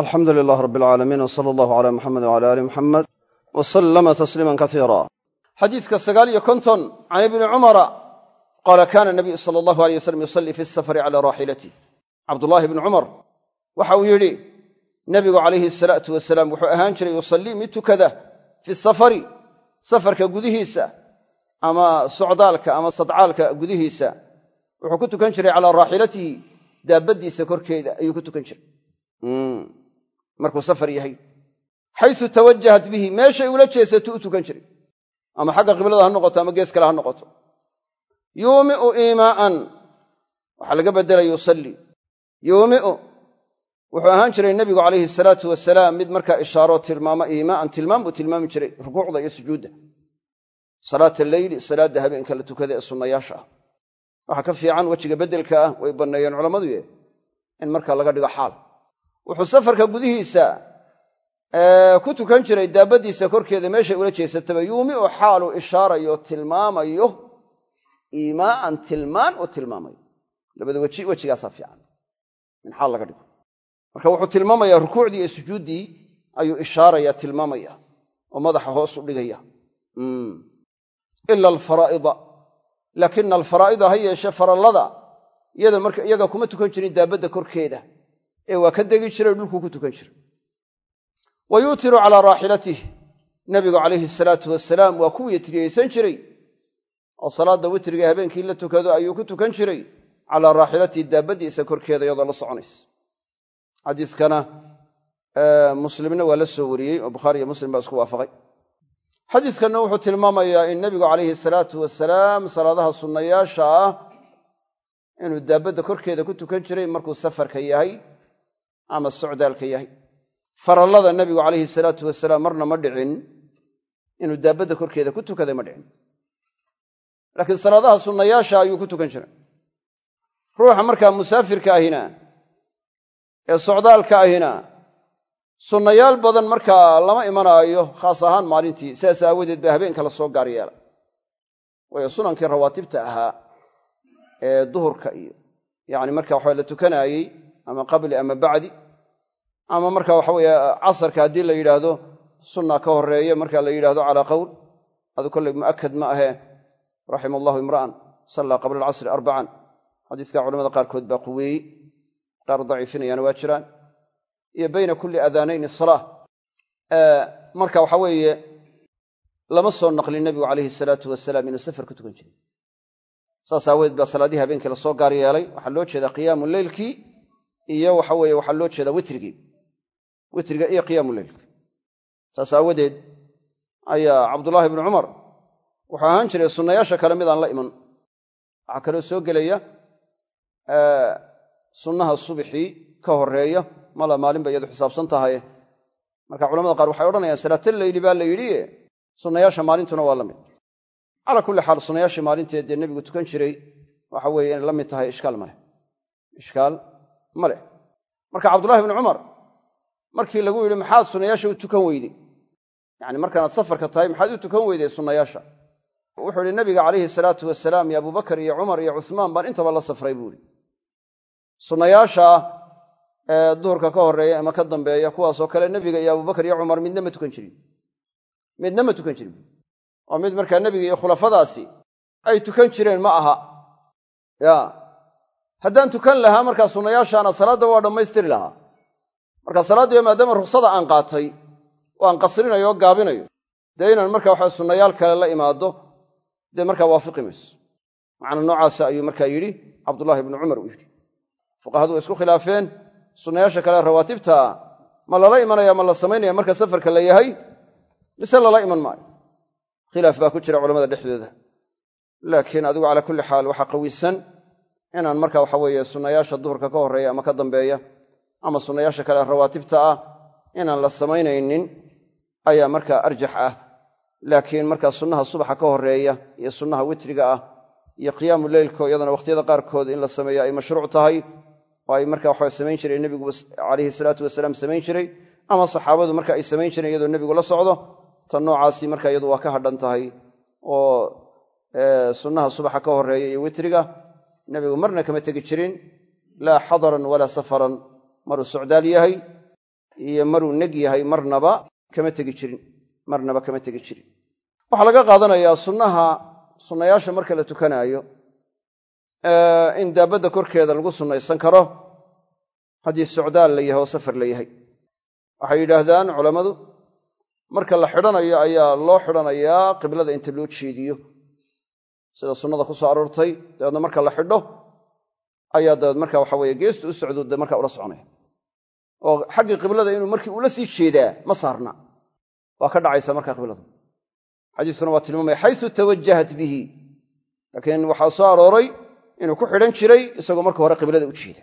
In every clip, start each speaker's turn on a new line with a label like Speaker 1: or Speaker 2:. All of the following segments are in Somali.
Speaker 1: alxamdu lilaah rab alcaalamiin w sala allahu alaa muxamed wala ali muxamed w sallama tasliiman kasiira xadiiska sagaal iyo konton can ibni cumara qaala kana nabiyu sala allahu aleyh wasalam yusallii fi safari cala raaxilatih cabdullaahi bni cumar waxa uu yidhi nebigu calayhi asalaatu wasalaam wuxuu ahaan jiray yusallii mid tukada fi safari safarka gudihiisa ama socdaalka ama sadcaalka gudihiisa. Wuxuu ku tukan jiray calaa raaxilatihi daabaddiisa korkeeda ayuu ku markuu safar yahay xaysu tawajahat bihi meeshay ula jeesato u tukan jiray. Ama xagga qiblada ha noqoto ama gees kale ha noqoto. Yuumiu iimaa'an waxaa laga beddelay yusallii yuumiu wuxuu ahaan jiray nebigu calayhi salaatu wasalaam mid markaa ishaaroo tilmaamo iimaa'an tilmaam buu tilmaami jiray rukuucda iyo sujuudda. Salaata leyli salaadda habeenka la tukada ee sunnayaasha ah. Waxaa ka fiican wejiga beddelka ah way banneeyeen culammadu ye in markaa laga dhigo xaal wuxuu safarka gudihiisa ku tukan jiray daabaddiisa korkeeda meeshay ula jeesataba yuumiu xaalu ishaarayo tilmaamayo iimaa'an tilmaan uu tilmaamayo. Labada weji wejigaasaa fiican. In xaal laga dhigo. Marka wuxuu tilmaamayaa rukuucdii iyo sujuuddii ayuu ishaaraya tilmaamaya oo madaxa hoos u dhigaya. Ila alfaraa'ida. Laakina alfaraa'ida ha yeeshe farallada iyada marka iyaga kuma tukan jirin daabadda korkeeda ee waa ka degi jiray dhulkuu ku tukan jiray. Wa yuutiru calaa raaxilatih nabigu calayhi salaatu wasalaam waa ku witriyeysan jiray. Oo salaadda witriga habeenkii la tukado ayuu ku tukan jiray. Calaa raaxilatihi daabaddiisa korkeeda iyadoo la soconaysa. Xadiiskana muslimna waa la soo wariyey oo bukhaari iyo muslim baa isku waafaqay. Xadiiskanna wuxuu tilmaamayaa in nebigu calayhi salaatu wasalaam salaadaha sunnayaasha ah inuu daabadda korkeeda ku tukan jiray markuu safarka yahay ama socdaalka yahay. Farallada nebigu calayhi salaatu wasalaam marna ma dhicin inuu daabadda korkeeda ku tukaday ma dhicin. Laakiin salaadaha sunnayaasha ayuu ku tukan jiray. Ruuxa markaa musaafirka ahina ee socdaalka ahina sunnayaal badan markaa lama imanaayo khaas ahaan maalintii sidaas aawadeed baa habeenka la soo gaar yeela waayo sunankii rawaatibta ahaa ee duhurka iyo yacni marka waxa la tukanaayey ama qabli ama bacdi ama marka waxa weeye casarka haddii la yidhaahdo sunna ka horreeya marka la yidhahdo calaa qowl adu kolley mu'akad ma ahee raxima allahu imra'an sallaa qabla alcasri arbacan xadiiska culamada qaarkood baa quweeyey qaar daciifinayaana waa jiraan. Iyo bayna kulli aadaanayni salaa marka waxa weeye lama soo naqlin nebigu calayhi salaatu wasalaam inuu safar ku tukan jiray. Saas aawadeed baa salaadihii habeenkii la soo gaar yeelay. Waxaa loo jeedaa qiyaamu leylkii iyo waxa weeye waxaa loo jeedaa witrigii witriga iyo qiyaamu leylki saas aawadeed ayaa cabdullaahi bnu cumar wuxuu ahaan jiray sunnayaasha kale midaan la iman. Waxaa kaloo soo gelaya sunnaha subxii ka horreeya mala maalin bay iyadu xisaabsan tahay. Marka culamada qaar waxay odhanayaan salaataleyli baa la yidhi sunnayaasha maalintuna waa la mid. Calaa kulli xaal sunnayaashii maalinteed dee nebigu tukan jiray waxa weeye inay la mid tahay ishkaal maleh ishkaal ma leh. Marka cabdullahi bnu cumar markii lagu yidhi maxaad sunnayaasha u tukan weyday yacni markaanaad safarka tahay maxaad u tukan weyday sunnayaasha wuxuu ihi nabiga calayhi salaatu wasalaam iyo abubakar iyo cumar iyo cuhmaan baan intaba la safray buu ihi sunnayaasha ee duhurka ka horreeya ama ka dambeeya kuwaasoo kale nebiga iyo abubakar iyo cumar midna ma tukan jirin. Midna ma tukan jirin. Oo mid markaa nebiga iyo khulafadaasi ay tukan jireen ma aha. Ya haddaan tukan lahaa markaa sunnayaashaana salaadda waa dhammaystiri lahaa marka salaaddiiba maadaama ruksada aan qaatay oo aan qasrinayo gaabinayo dee inaan marka waxa sunnayaal kale la imaado dee markaa waafiqi mayso. Macna noocaasa ayuu markaa yidhi cabdullaahi ibnu cumar uu yidhi. Fuqahadu way isku khilaafeen sunnayaasha kale rawaatibtaa ma lala imanaya ma la samaynaya marka safarka la yahay mise lala iman maayo? Khilaaf baa ku jira culamada dhexdooda laakiin adigu calaa kulli xaal waxaa qawisan inaan marka waxa weeye sunnayaasha duhurka ka horreeya ama ka dambeeya ama sunnayaasha kale rawaatibta ah inaan la samaynaynin ayaa markaa arjax ah. Laakiin markaa sunnaha subaxa ka horreeya iyo sunnaha witriga ah iyo qiyaamu leylko iyadana wakhtiyada qaarkood in la sameeya ay mashruuc tahay oo ay marka waxa samayn jiray nebigu calayhi salaatu wasalaam samayn jiray ama saxaabadu marka ay samayn jireen iyadoo nebigu la socdo tan noocaasi marka iyadu waa ka hadhan tahay. Oo sunnaha subaxa ka horreeya iyo witriga nebigu marna kama tegi jirin laa xadaran walaa safaran maruu socdaal yahay iyo maruu neg yahay marnaba kama tegi jirin marnaba kama tegi jirin. Waxaa laga qaadanayaa sunnaha sunnayaasha marka la tukanaayo in daabadda korkeeda lagu sunnaysan karo haddii socdaal la yahay oo safar la yahay. Waxay yidhaahdaan culammadu marka la xidhanayo ayaa loo xidhanayaa qiblada inta loo jeediyo. Sida sunnada ku soo aroortay dabeedna marka la xidho ayaa dabeed marka waxa weye geestu u socdo dee marka ula soconaya oo xaggii qiblada inuu markii ula sii jeedaa ma saarna. Waa ka dhacaysa marka qibladu. Xadiiskuna waa tilmaamaya xaysu tawajahat bihi. Laakiin waxaa soo arooray inuu ku xidhan jiray isagoo marka hore qiblada u jeeda.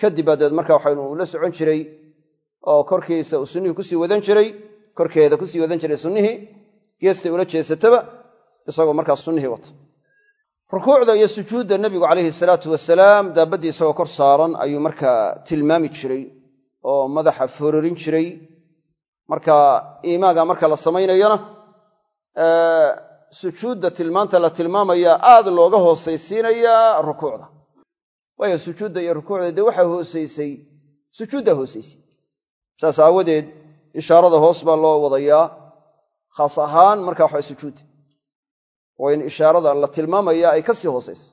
Speaker 1: Kadib baa dabeed marka waxanu la socon jiray oo korkiisa uu sunnihii ku sii wadan jiray korkeeda ku sii wadan jiray sunnihii geestay ula jeesataba isagoo markaa sunnihii wata. Rukuucda iyo sujuudda nebigu calayhi salaatu wasalaam daabaddii isagoo kor saaran ayuu markaa tilmaami jiray oo madaxa fororin jiray. Marka iimaaga marka la samaynayona sujuudda tilmaanta la tilmaamayaa aad looga hoosaysiinayaa rukuucda. Waayo sujuudda iyo rukuucda dee waxaa hoosaysay sujuuddaa hoosaysay. Saas aawadeed ishaarada hoos baa loo wadayaa khaas ahaan marka waxa sujuudda. Waa in ishaarada la tilmaamaya ay ka sii hoosayso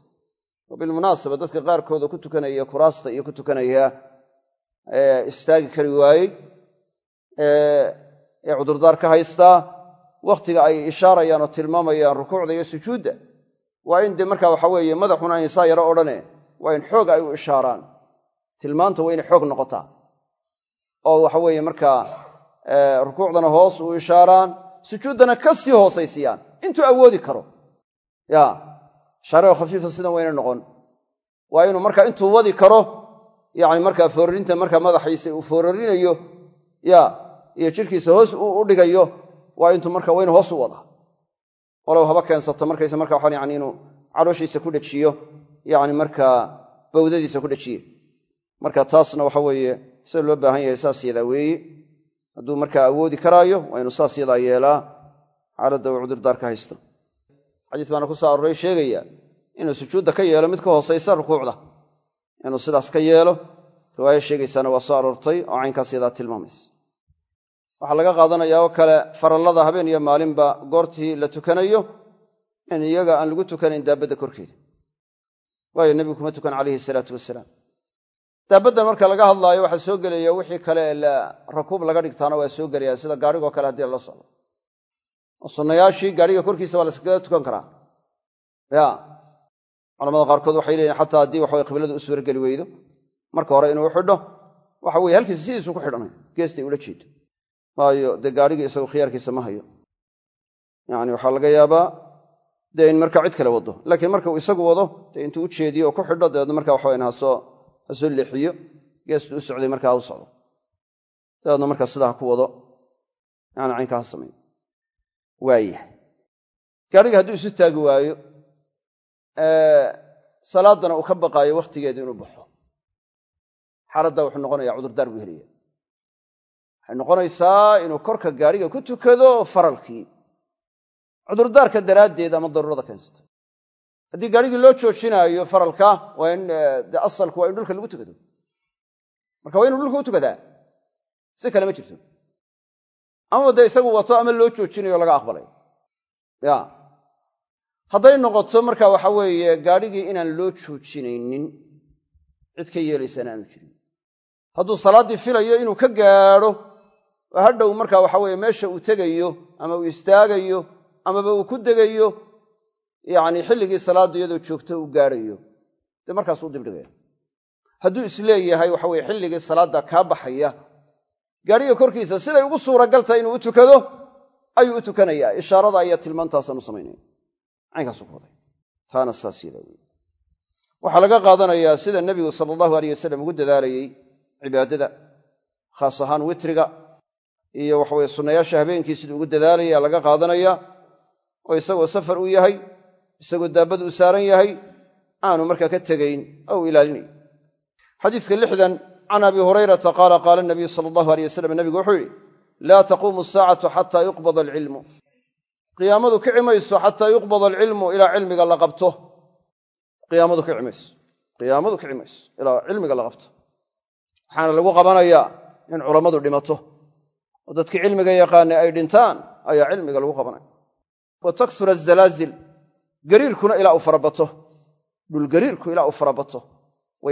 Speaker 1: oo bilmunaasaba dadka qaarkooda ku tukanaya kuraasta iyo ku tukanaya istaagi kari waayey. Ee cudurdaar ka haystaa wakhtiga ay ishaarayaan oo tilmaamayaan rukuucda iyo sujuudda waa in dee marka waxa weeye madaxuna ayna saa yaro odhane waa in xoog ay u ishaaraan. Tilmaanta waa inay xoog noqotaa. Oo waxa weeye markaa rukuucdana hoos u ishaaraan sujuuddana ka sii hoosaysiyaan intuu awoodi karo. Ya ishaarao khafiifa sidan wayna noqon. Waa inuu marka intuu wadi karo yani markaa foorarinta markaa madaxiisa uu foorarinayo ya iyo jidhkiisa hoos u dhigayo waa intuu marka waa inu hoos u wadaa walow haba keensato markaysa marka waxaan yani inuu calooshiisa ku dhejiyo yani markaa bawdadiisa ku dhejiye marka taasna waxa weeye sida loo baahan yahay saas yadaa weeye hadduu markaa awoodi karaayo waa inuu saas yadaa yeelaa xaaladda uu cudurdaar ka haysto. Xadiis baana ku soo aroray sheegaya inuu sujuudda ka yeelo mid ka hoosaysa rukuucda inuu sidaas ka yeelo riwaayo sheegaysaana waa soo aroortay oo caynkaas yadaa tilmaamaysa. Waxaa laga qaadanayaa oo kale farallada habeen iyo maalinba goortii la tukanayo in iyaga aan lagu tukanayn daabadda korkeeda. Waayo nebigu kuma tukan calayhi salaatu wasalaam. Daabaddan marka laga hadlaayo waxaa soo gelaya wixii kale rakuub laga dhigtaana waa soo gelaya sida gaarigoo kale haddii lala socdo. Oo sunnayaashii gaariga korkiisa waa laskaga tukan karaa. Ya culamada qaarkood waxay leeyihiin xataa haddii waxaway qibladu u suurageli weydo marka hore inuu xidho waxa weye halkiisa sidiisuu ku xidhanaya geestay ula jeedo waayo dee gaarigii isagu khiyaarkiisa ma hayo. Yani waxaa laga yaabaa dee in marka cid kale wado laakiin marka uu isagu wado dee intuu u jeediyo oo ku xidho dabeedna marka waxawayan hasoo ha soo leexiyo geestu u socday markaa ha u socdo. Dabeedna markaa sidaa ku wado. Yani caynkaa ha samayn waayah gaariga hadduu isu taagi waayo salaadana uu ka baqaayo wakhtigeedu inuu baxo. Xaaladdaa wuxuu noqonayaa cudurdaar buu helaya waxay noqonaysaa inuu korka gaariga ku tukado faralkii. Cudurdaarka daraaddeed ama daruurada keensata haddii gaarigii loo joojinaayo faralka waa in de asalku waa in dhulka lagu tukado. Marka waa inu dhulka u tukadaa si kale ma jirto. Ama dee isagu wato ama loo joojinayo laga aqbalay. Ya hadday noqoto marka waxa weeye gaadhigii inaan loo joojinaynin cid ka yeelaysana aanu jirin. Hadduu salaaddii filayo inuu ka gaadho hadhow marka waxa weeye meesha uu tegayo ama uu istaagayo amaba uu ku degayo yacni xilligii salaaddu iyadoo joogto uu gaadhayo dee markaasuu dibdhigaya. Hadduu is leeyahay waxa weye xilligii salaadda kaa baxaya gaadhiga korkiisa siday ugu suuragal tahay inuu u tukado ayuu u tukanayaa ishaarada ayaa tilmaantaasaan u samaynaya caynkaasu ku taana saas yadaa waxaa laga qaadanayaa sida nebigu sala allahu aleyh wasalam ugu dadaalayey cibaadada khaas ahaan witriga iyo waxaweye sunnayaasha habeenkii siduu ugu dadaalaya laga qaadanaya oo isagoo safar u yahay isagoo daabad u saaran yahay aanu markaa ka tegayn ou ilaalinayo xadiiska lixdan can abi hurayrata qaala qaala nabiyu sala allahu aleyh wasalam nebigu wuxuu yidhi laa taquumu saacatu xataa yuqbada alcilmu qiyaamadu kici mayso xataa yuqbada alcilmu ilaa cilmiga la qabto. Qiyaamadu kici mayso qiyaamadu kici ilaa cilmiga la qabto. Waxaana lagu qabanayaa in culammadu dhimato. Oo dadkii cilmiga yaqaanay ay dhintaan ayaa cilmiga lagu qabanaya. Wa taksura azalaazil gariirkuna ilaa uu farabato. Dhulgariirku ilaa uu farabato. Wa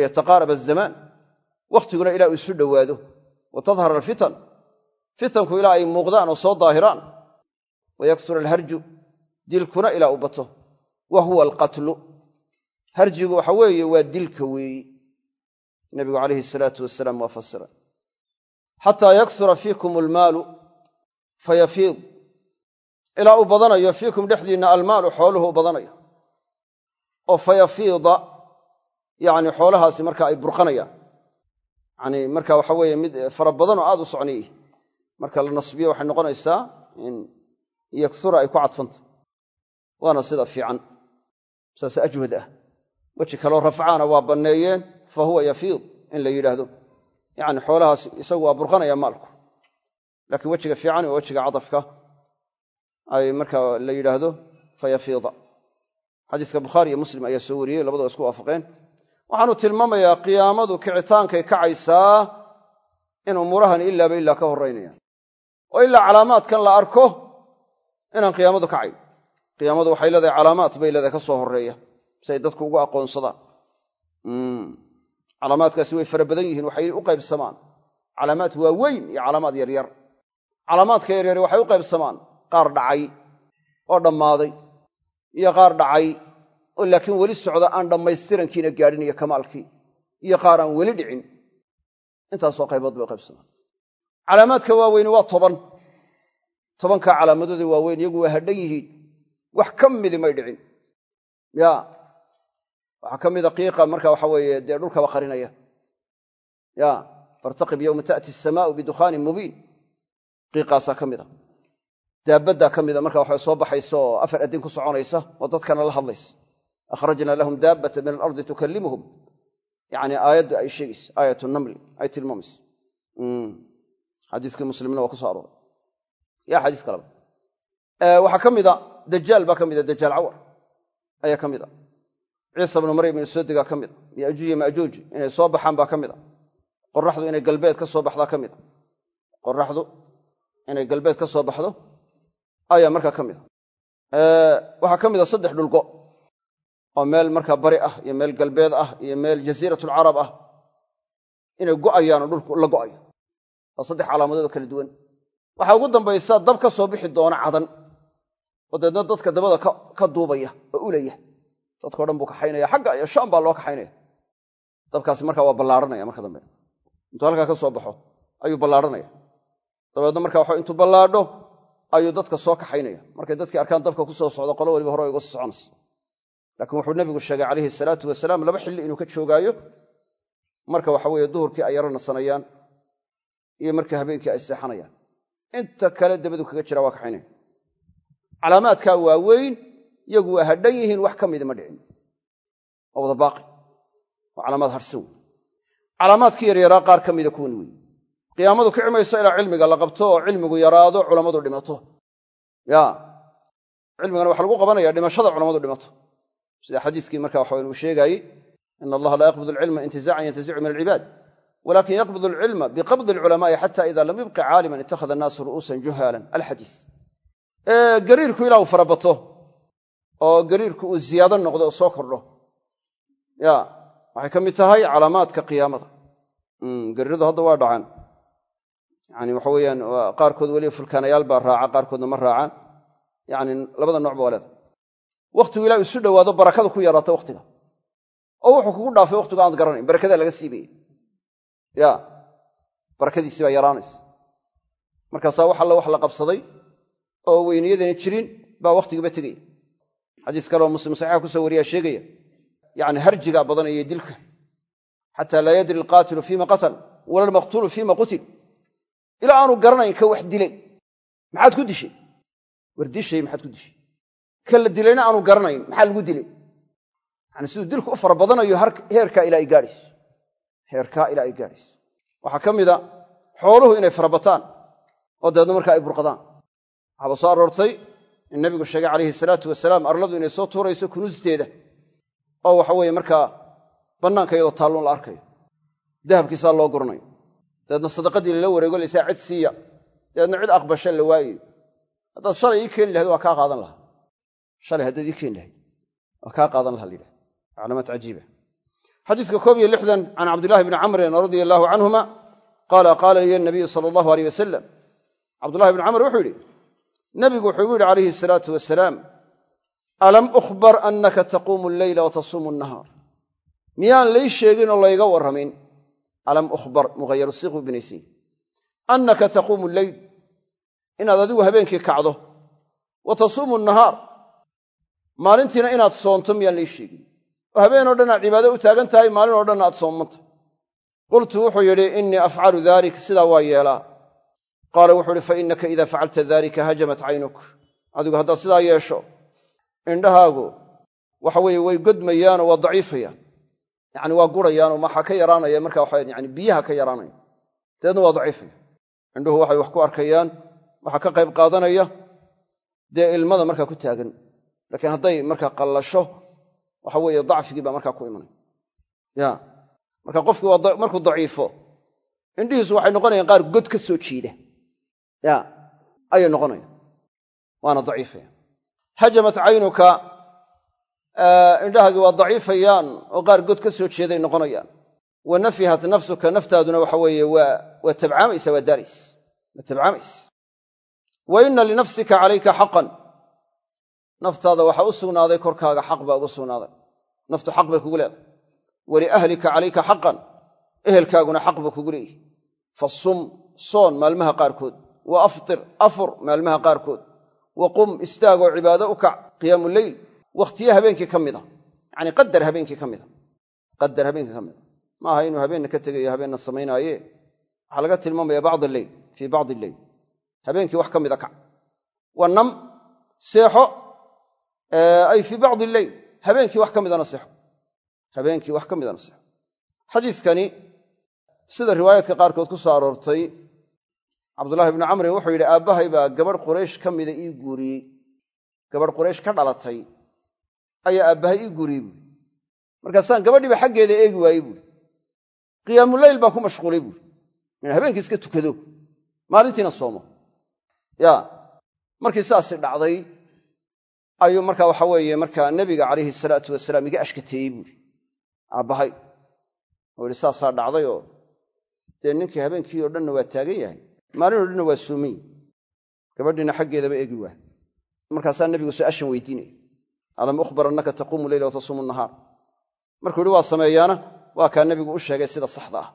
Speaker 1: azamaan wakhtiguna ilaa uu isu dhowaado. Wa tadhar alfitan fitanku ilaa ay muuqdaan oo soo daahiraan wa yaksura alharju dilkuna ilaa uu bato wa huwa alqatlu harjigu waxa weeye waa dilka weeyi nabigu calayhi salaatu wasalaam waa fasira xataa yaksura fiikum almaalu fayafiid ilaa uu badanayo fiikum dhexdiinna almaalu xooluhu u badanayo oo fayafiida yacni xoolahaasi marka ay burqanayaan yani marka waxa weeye mid fara badan oo aad u socnayy marka la nasbiyo waxay noqonaysaa in yaksura ay ku cadfanta waana sida fiican. Saas ajwad ah. Weji kaloo rafcaana waa banneeyeen fa huwa yafiid in la yidhaahdo. Yacni xoolahaas isagu waa burqanaya maalku. Laakiin wejiga fiican waa wejiga cadafka ay marka la yidhaahdo fa yafiida. Xadiiska bukhaari iyo muslim ayaa soo wariyey labadua isku waafaqeen. Waxaanu tilmaamayaa qiyaamadu kicitaankay kacaysaa in umuurahan ilaaba ilaa ka horraynayaan oo ilaa calaamaadkan la arko inaan qiyaamadu kacayn qiyaamadu waxay leedahay calaamaad bay leedahay ka soo horreeya. Si ay dadku ugu aqoonsadaan calaamaadkaasi way fara badan yihiin waxay u qaybsamaan. Calaamaad waaweyn iyo calaamaad yaryar. Calaamaadka yaryari waxay u qaybsamaan. Qaar dhacay oo dhammaaday iyo qaar dhacay oo laakiin weli socda aan dhammaystirankiina gaadhin iyo kamaalkii iyo qaar aan weli dhicin. Intaasoo qaybood bay u qaybsamaan. Calaamaadka waaweyni waa toban tobankaa calaamadooda waaweyn iyagu waa hadhan yihiin. Wax ka midi may dhicin. Ya waxaa ka mida qiiqa marka waxa weeye dee dhulkaba qarinaya. Ya fartaqib yowma ta'ti asamaau bidukhaanin mubiin. Qiiqaasaa ka mida daabaddaa ka mida marka waxa soo baxaysa oo afar addin ku soconaysa oo dadkana la hadlaysa. Akhrajna lahum daabbata min alardi tukallimuhum. Yacni aayaddu ay sheegaysa aayat namli ay tilmaamaysa. Xadiiskii muslimna waa ku so arooray ya xadiis kaleba waxaa ka mida dajaal baa ka mida dajaal cawar. Ayaa ka mid a ciisa bnu maryam inay soo degaa ka mid a yajuuj iyo majuuj inay soo baxaan baa ka mid a qoraxdu inay galbeed ka soo baxdaa ka mid a qoraxdu inay galbeed ka soo baxdo ayaa markaa ka mid a waxaa ka mid a saddex dhulgo oo meel markaa bari ah iyo meel galbeed ah iyo meel jasiiratulcarab ah. Inay go'ayaanoo dhulku la go'ayo. Waa saddex calaamadood oo kala duwan waxaa ugu dambaysa dab ka soo bixi doona cadan. Oo deedna dadka dabada ka duubaya oo ulaya dadkao dhan buu kaxaynaya xagga iyo shaam baa loo kaxaynaya dabkaasi markaa waa ballaaranaya marka dambe. Intuu halkaa ka soo baxo ayuu ballaaranaya. Dabeedna marka waxa intuu ballaadho ayuu dadka soo kaxaynaya markay dadkii arkaan dabka ku soo socdo qolo waliba hore uga sii soconaysa laakiin wuxuu nebigu sheegay calayhi salaatu wasalaam laba xilli inuu ka joogaayo marka waxa weeye duhurkii ay yaro nasanayaan iyo marka habeenkii ay seexanayaan inta kale dabadu kaga jira waa kaxaynaya calaamaadkaa waaweyn iyagu waa hadhan yihiin wax ka mida ma dhicin. Waa wada waa calaamaad harhsan wey calaamaadkii yaryaraa qaar ka mida kuwan wey qiyaamadu kici mayso ilaa cilmiga la qabto oo cilmigu yaraado culammadu dhimato. Ya cilmigana waxaa lagu qabanaya dhimashada culammadu dhimato. Sida xadiiskii marka waxa uu sheegaayey ina allaha laa yaqbid alcilma intizaacan yantazicu min alcibaad walakin yaqbid alcilma biqabdi alculamaai xata ida lam yubqi caaliman ittakhada annaasu ru'uusan juhaalan alxadiis gariirku ilaa uu farabato oo gariirku uu ziyaado noqdo oo soo kordho ya waxay ka mid tahay calaamaadka qiyaamada gariiradu hadda waa dhacaan yani waxa weeyaan qaarkood weliba fulkaanayaal baa raaca qaarkoodna ma raacaan yani labada nooc ba waa leeda wakhtigu ilaa isu dhowaado barakada ku kugu dhaafay wakhtigu aad garanayn barakadaa laga siibaya ya barakadiisii baa yaraanaysa. Markaasaa wax alle wax la qabsaday oo weyniyadana jirin baa wakhtigiiba tegaya. Xadiis kaleoo muslim saxiixa ku soo wariyaa sheegaya yacni harjigaa badanaya dilka. Xataa laa yadri alqaatilu fiima qatal wala almaqtuulu fiima qutil. Ilaa aanu garanayn ka wax dilay. Maxaad ku dishay? War dishay maxaad ku dishay? Ka la dilayna aanu garanayn maxaa lagu dilay? Yani siduu dilku u fara badanayo heerkaa ilaa ay gaadhayso heerkaa ilaa ay gaadhayso waxaa ka mida xooluhu inay farabataan oo dabeedna markaa ay burqadaan. Waxaaba soo aroortay in nabigu sheegay calayhi salaatu wasalaam arladu inay soo tuurayso kunuusteeda. Oo waxa weeye markaa bannaanka iyadoo taalloon la arkayo. Dahabkiisaa loo guranayo. Dabeedna sadaqadii lala wareego laysaa cid siiya. Dabeedna cid aqbasha la waayayo. Haddaad shalay ii keeni lahayd waa kaa qaadan lahaa. Shalay haddaad ii keeni lahayd waa kaa qaadan laha layidhaha calaamaad cajiiba xadiiska koob iyo lixdan can cabdillahi bni camrin radia allaahu canhuma qaala qaala liya nabiyu sala allahu aleyh wasalam. Cabdullahi bni camr wuxuu yidhi nabigu wuxuu igu yidhi calayhi asalaatu wasalaam alam ukhbar annaka taquumu alleyla wa tasuumu annahaar? Miyaan lay sheegin oo layga warramin? Alam ukhbar muhayaru siiqu binaysiin annaka taquumu alleyl inaad adigu habeenkii kacdo wa tasuumu nahaar maalintiina inaad soonto miyaan lay sheegin oo habeen oo dhan aad cibaado u taagan tahay maalin oo dhanna aad soomanta qultu wuxuu yidhi innii afcalu dalik sidaa waa yeelaa. Qaala wuxuu uhi fa innaka idaa facalta dalika hajamat caynuk. Adigu haddaad sidaa yeesho indhahaagu waxa weeye way godmayaanoo waa daciifayaan. Yacni waa gurayaanoo maxaa ka yaraanaya? Marka waxa yani biyaha ka yaraanaya. Dabeedna waa daciifaya indhuhu waxay wax ku arkayaan waxaa ka qayb qaadanaya dee ilmada markaa ku taagan. Laakiin hadday markaa qallasho waxa weeye dacfigii baa markaa ku imanaya ya. Marka qofkii markuu daciifo indhihiisu waxay noqonayaan qaar god ka soo jeeda ya. Ayay noqonayaan. Waana daciifaya hajamat caynuka indhahaagii waa daciifayaan oo qaar god ka soo jeeday noqonayaan. Wa nafihat nafsuka naftaaduna waxa weeye waa waa tabcaamaysa waa daarays waa tabcaamaysa wa inna linafsika calayka xaqan naftaada waxaa u sugnaaday korkaaga xaq baa ugu sugnaaday. Naftu xaq bay kugu leedahay. Waliahlika calayka xaqan ehelkaaguna xaq buu kugu leeyahy fasum soon maalmaha qaarkood. Wa aftir afur maalmaha qaarkood. Wa qum istaagoo cibaado u kac qiyaamu leyl wakhtiye habeenkii ka mid a. Yacanii qadar habeenkii ka mida qadar habeenkii ka mida ma aha inuu habeenna ka tegayo habeenna samaynaaye? Waxaa laga tilmaamaya bacd alleyl fii bacdi alleyl habeenkii wax ka mida kac. Wa nam seexo ay fii bacdi alleyl habeenkii wax ka midana seexo habeenkii wax ka midana seexo xadiiskani sida riwaayaadka qaarkood ku soo aroortay cabdullaahi bnu camrin wuxuu yidhi aabbahay baa gabadh quraysh ka mida ii guuriyey gabadh quraysh ka dhalatay ayaa aabbahay ii guuriyey buuri markaasaan gabadhiiba xaggeeda eegi waayey buuri qiyaamuleyl baan ku mashquulay buuri in habeenkii iska tukado. Maalintiina soomo. Ya markii saasi dhacday ayuu marka waxa weeye markaa nebiga calayhi salaatu wasalaam iga ashkateeyey buuri aabbahay oo ihi saasaa dhacday oo dee ninkii habeenkii oo dhanna waa taagan yahay. Maalin o dhanna waa soomay gabadhiina xaggeedaba eegi waa. Markaasaa nebigu su'aashan weydiinaya alam ukhbar annaka taquumu leyla watasuumu nahaar markuu yihi waa sameeyaana. Waa kaa nebigu u sheegay sida saxda ah.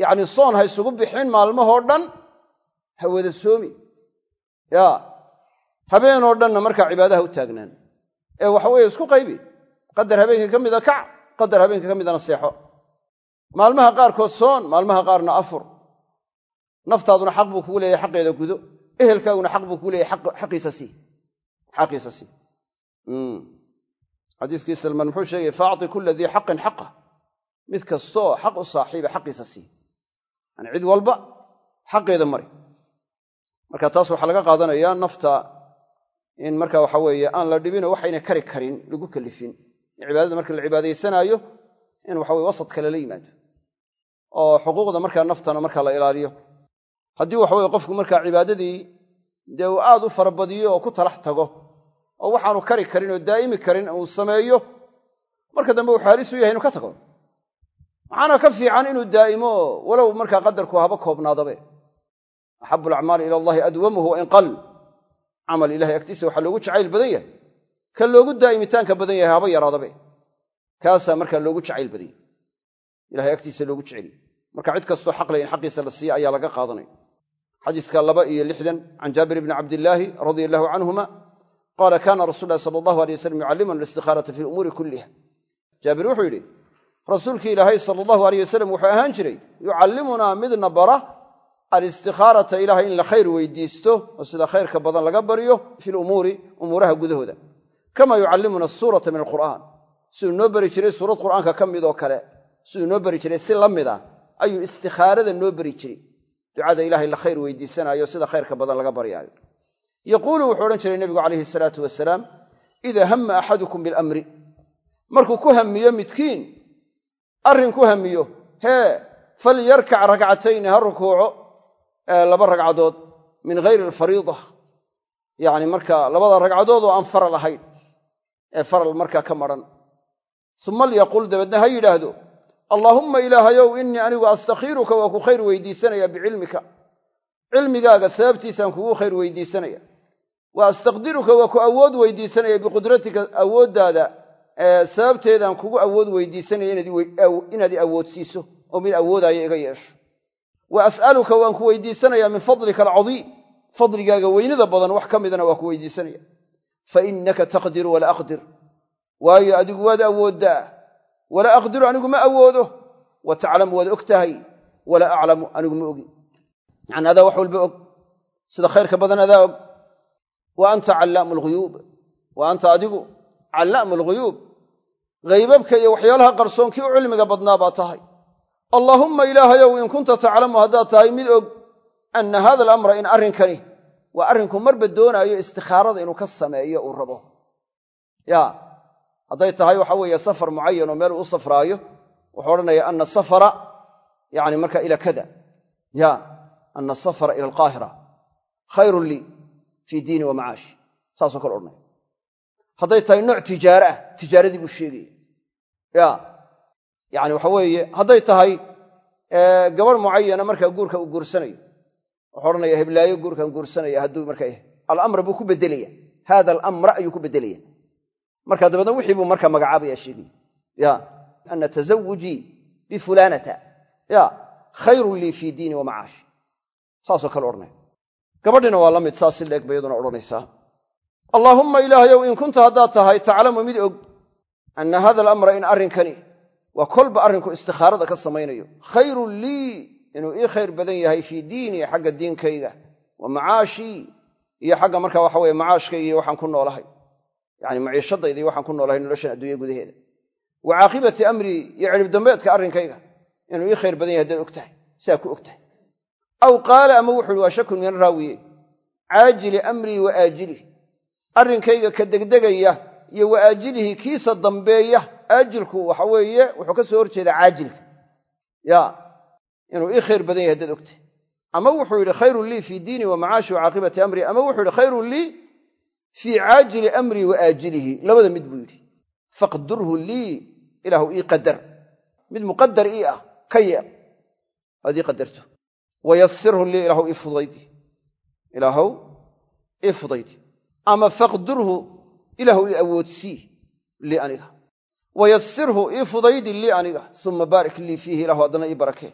Speaker 1: Yacnii soon ha isugu bixin maalmahoo dhan ha wada soomi. Ya habeenoo dhanna markaa cibaadaha u taagnaan. Ee waxa weeye isku qaybi. Qadar habeenkii ka mida kac qadar habeenkii ka midana seexo. Maalmaha qaarkood soon maalmaha qaarna afur. Naftaaduna xaq buu kugu leeyahay xaqeeda gudo. Ehelkaaguna xaq buu kugu leeyahay xaqiisa sii. Sii. Xadiiskii salmaan muxuu sheegay faacti kula dii xaqin xaqa. Mid kastooo xaq u saaxiiba xaqiisa sii. Yani cid walba xaqeeda mari. Marka taas waxaa laga qaadanayaa nafta in marka waxa weeye aan la dhibinoo waxayna kari karin lagu kalifin. Cibaadada marka la cibaadaysanaayo in waxa weye wasadka lala yimaado. Oo xuquuqda markaa naftana marka la ilaaliyo. Haddii waxa weye qofku markaa cibaadadii dee uu aad u farabadiyo oo ku talax tago oo waxaanu kari karin oo daa'imi karin uu sameeyo marka dambe wuxuu halis u yahay inuu ka tago. Maxaana ka fiican inuu daa'imo walow markaa qadarku haba koobnaadabe. Axabu alacmaali ila allahi adwamuhu wain qal camal ilahay agtiisa waxaa loogu jacayl badan yahay. Ka loogu daa'imitaanka badan yahay haba yaraadabe kaasaa markaa loogu jacayl badan yahay. Ilahay agtiisa loogu jeceliy marka cid kastoo xaqlay in xaqiisa la siiya ayaa laga qaadanaya xadiiska laba iyo lixdan can jaabir bni cabdillaahi radia allahu canhuma qaala kaana rasul sala allahu alay wasalam yucallimuna alistikhaaraa fi lumuuri kulliha. Jaabir wuxuu yidhi rasuulkii ilaahay sala allahu aleyh wasalam wuxuu ahaan jiray yucallimunaa midna bara alistikhaaraa ilahay in la khayr weydiisto oo sida khayrka badan laga baryo fi lumuuri umuuraha gudahooda. Kama yucallimuna suurata min alqur'aan. Siduu noo bari jiray suurad qur'aanka ka mid oo kale. Siduu noo bari jiray si la mid a ayuu istikhaarada noo bari jiray. Ducada ilahay la khayr weydiisanaayo sida khayrka badan laga baryaayo yaquulu wuxuu odhan jiray nebigu calayhi salaatu wasalaam idaa hamma axadukum bilamri. Markuu ku hamiyo midkiin arrin ku hamiyo hee falyarkac rakcatayni ha rukuuco laba ragcadood min hayri alfariida. Yacni marka labada ragcadood oo aan faral ahayn ee faral markaa ka madran suma lyaqul dabeedna ha yidhaahdo allaahumma ilaahayow innii anigu astakhiiruka waa ku khayr weydiisanaya bicilmika cilmigaaga sababtiisaan kugu khayr weydiisanaya. Wa astaqdiruka waa ku awood weydiisanaya biqudratika awooddaada sababteedaan kugu awood weydiisanaya inaad i awoodsiiso oo mid awoodaya iga yeesho wa as'aluka waan ku weydiisanayaa min fadlika alcadiim fadligaaga weynida badan wax ka midana waa ku weydiisanaya. Fa innaka taqdiru walaa aqdir. Waayo adigu waad awooddaa walaa aqdiru anigu ma awoodo. Wa taclamu waad og tahay walaa aclamu anigu ma ogin. Yacni adaa wax walba og. Sida khayrka badan adaa og. Wa anta callaamu alghuyuub wa anta adigu callaamu alghuyuub haybabka iyo waxyaalaha qarsoonkii u cilmiga badnaa baa tahay allaahumma ilaahayow in kunta taclamu haddaad tahay mid og anna hada alamra in arrinkani waa arrinku marba doonaayo istikhaarada inuu ka sameeyo uu rabo. Ya hadday tahay waxa weeye safar mucayan oo meel uu u safraayo wuxuu odhanaya ana safara yani marka ila kada. Ya ana safara ila alqaahira khayrun lii fii diini wa macaashi saasoo kale odhanaya hadday tahay nooc tijaare ah tijaaradii buu sheegaya. Ya yani waxa weeye hadday tahay gabadh mucayana markaa guurka uu guursanayo. Wuxuu odhanaya heblaayo guurkan guursanaya hadduu yahay alamra buu ku bedelaya hada alamra ayuu ku bedelaya marka dabeedna wixii buu markaa magacaabaya sheegaya. Ya ana tazawujii bifulanata ya khayrun lii fii diini wa saasoo kale odhanaya gabadhina waa la mid saas leeg ba iyaduna odhanaysaa. Allaahumma ilaahayow in kunta haddaad tahay taclamu mid og anna hada alamra in arrinkani waa kolba arrinku istikhaarada ka samaynayo. Khayrun lii inuu ii khayr badan yahay fii diinii xagga diinkayga. Wa macaashii iyo xagga marka waxa weye macaashkayga iyo waxaan ku noolahay. Yani maciishadayda iyo waxaan ku noolahay noloshan adduunya gudaheeda. Wa caaqibati amrii iyo ciribdambeedka arrinkayga inuu ii khayr badan yahay haddaad og tahay siaa ku og tahay aw qaala ama wuxu uhi waa shakun min raawiye caajili amrii wa aajilih arrinkayga ka degdegaya iyo wa aajilihi kiisa dambeeya aajilku waxa weeye wuxuu ka soo horjeedaa caajilka. Ya inuu ii khayr badan yahay haddaad ogtahay ama wuxuu yidhi khayrun lii fii diini wa macaashi wa amrii ama wuxuu yidhi khayrun lii fii caajili amrii wa aajilihi. Labada mid buu yidhi. Faqdurhu lii ilaahu ii qadar. Mid muqadar ii ah ka yeel aad ii qadarto. Wayasirhu lii ilaahu ii fudaydi. Ilaahow ii fudaydi. Ama faqdurhu ilaahu ii awoodsii lii aniga wayasirhu ii fudaydi lii aniga uma baarik lii fiihi ilahu haddana ii barakee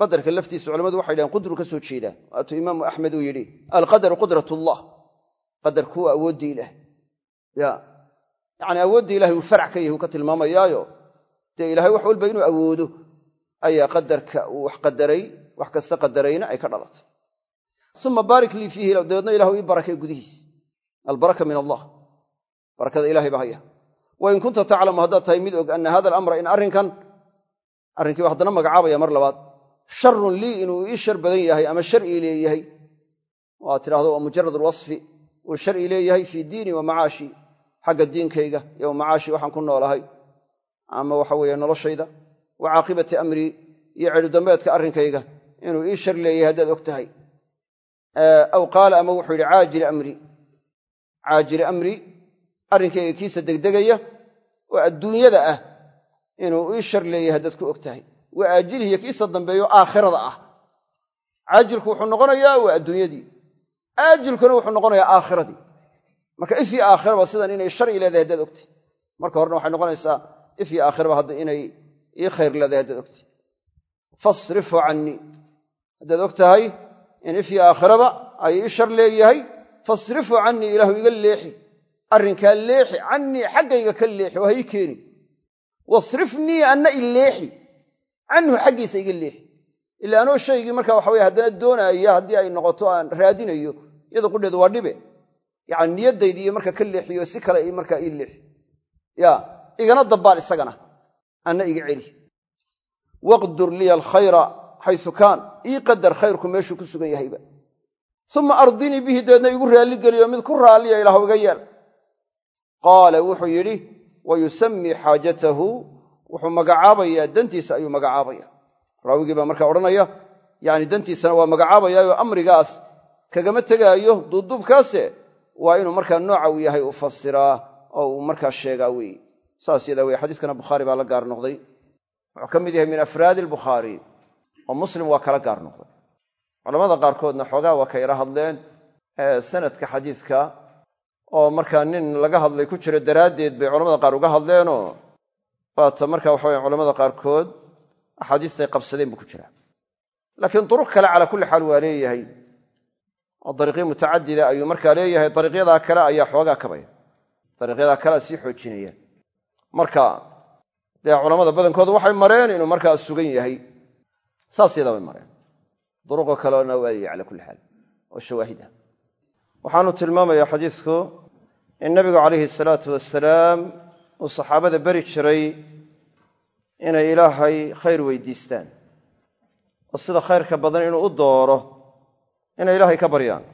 Speaker 1: qadarka laftiisa culamadu waxay dhahen qudru ka soo jeedaa waatuu imaamu axmed uu yidhi alqadaru qudrat ullah qadarku waa awooddii ilaah ya yacni awooddii ilahay uu farac ka yahay uu ka tilmaamayaayo dee ilahay wax walba inuu awoodo ayaa qadarka uu wax qadaray wax kasta qadarayna ay ka dhalatay uma baarik lii fiihi dabeedna ilahu ii barakee gudihiis albaraka min allah barakada ilahay baa haya wain kunta taclamu haddaad tahay mid og ana hada alamra in arrinkan arrinkiiba haddana magacaabaya mar labaad. Sharun lii inuu ii shar badan yahay ama shar leeyahay. Waad tidhahdo waa mujarad alwasfi. Uu shar leeyahay fii diini wa macaashi xagga diinkayga iyo wa macaashi waxaan ku noolahay. Ama waxa weeye noloshayda wa caaqibati amrii iyo celudambeedka arrinkayga inuu ii shar leeyahay haddaad og tahay. Aw qaala ama wuxuu yidhi caajili amri. Caajili amri arrinkayga kiisa degdegaya oo adduunyada ah inuu ii shar leeyahay haddaad ku og tahay. Wa aajilihiyo kiisa dambeeyo aakhirada ah. Caajilku wuxuu noqonayaa waa adduunyadii. Aajilkuna wuxuu noqonayaa aakhiradii marka ifii aakhiraba sidan inay shar ii leedahay haddaad ogtay. Marka horena waxay noqonaysaa ifii aakhiraba hadda inay ii khayr leedahay haddaad ogtay. Fasrifhu cannii haddaad og in ifii aakhiraba ay ii shar leeyahay fasrifhu cannii ilaahu iga leexi arrinkaa leexi cannii xaggayga ka leexi oo ha keeni. Wasrifnii anna i leexi. Canhu xaggiisa iga leexi. Ila anoo shaygii marka waxa weye haddana doonaaya haddii ay noqoto aan raadinayo iyada qudheedu waa dhibe. Yacani niyaddaydii iyo marka ka leexiyo si kale i markaa ii leexi. Ya igana dabbaal isagana. Anna iga celi. Waqdur liya alkhayra xaysu kaan. Ii qadar khayrku meeshuu ku sugan yahayba. Uma ardinii bihi deedna igu raalligeliyo mid ku raalliya ilaahu iga yeel qaala wuxuu yidhi wa yusammii xaajatahu. Wuxuu magacaabayaa dantiisa ayuu magacaabaya raawigii baa markaa odhanaya yani dantiisana waa magacaabayaayo amrigaas kagama tegaayo duubduubkaase waa inuu markaa nooca uu yahay u fasiraa oo uu markaa sheegaa wey saas yadaa wey xadiiskana bukhaari baa la gaar noqday. Wuxuu ka mid yahay min afraadi albukhaari oo muslim waa kala gaar noqday. Culamada qaarkoodna xoogaa waa ka yara hadleen sanadka xadiiska oo markaa nin laga hadlay ku jiro daraaddeed bay culamada qaar uga hadleenoo waata marka waxa weye culamada qaarkood axaadiistay qabsadeen buu ku jiraa laakiin duruq kale calaa kulli xaal waa leeyahay. Oo dariiqyo mutacadida ayuu markaa leeyahay dariiqyadaa kale ayaa xoogaa kabaya dariiqyadaa kalea sii xoojinaya. Marka dee culamada badankoodu waxay mareen inuu markaa sugan yahay. Saas yadaa bay mareen. Duruqo kalena waa leeyahay cala kulli xaal oo shawaahid ah waxaanu tilmaamayaa xadiidku in nabigu calayhi salaatu wasalaam uu saxaabada beri jiray inay ilaahay khayr weydiistaan oo sida khayrka badan inuu u dooro inay ilaahay ka baryaan.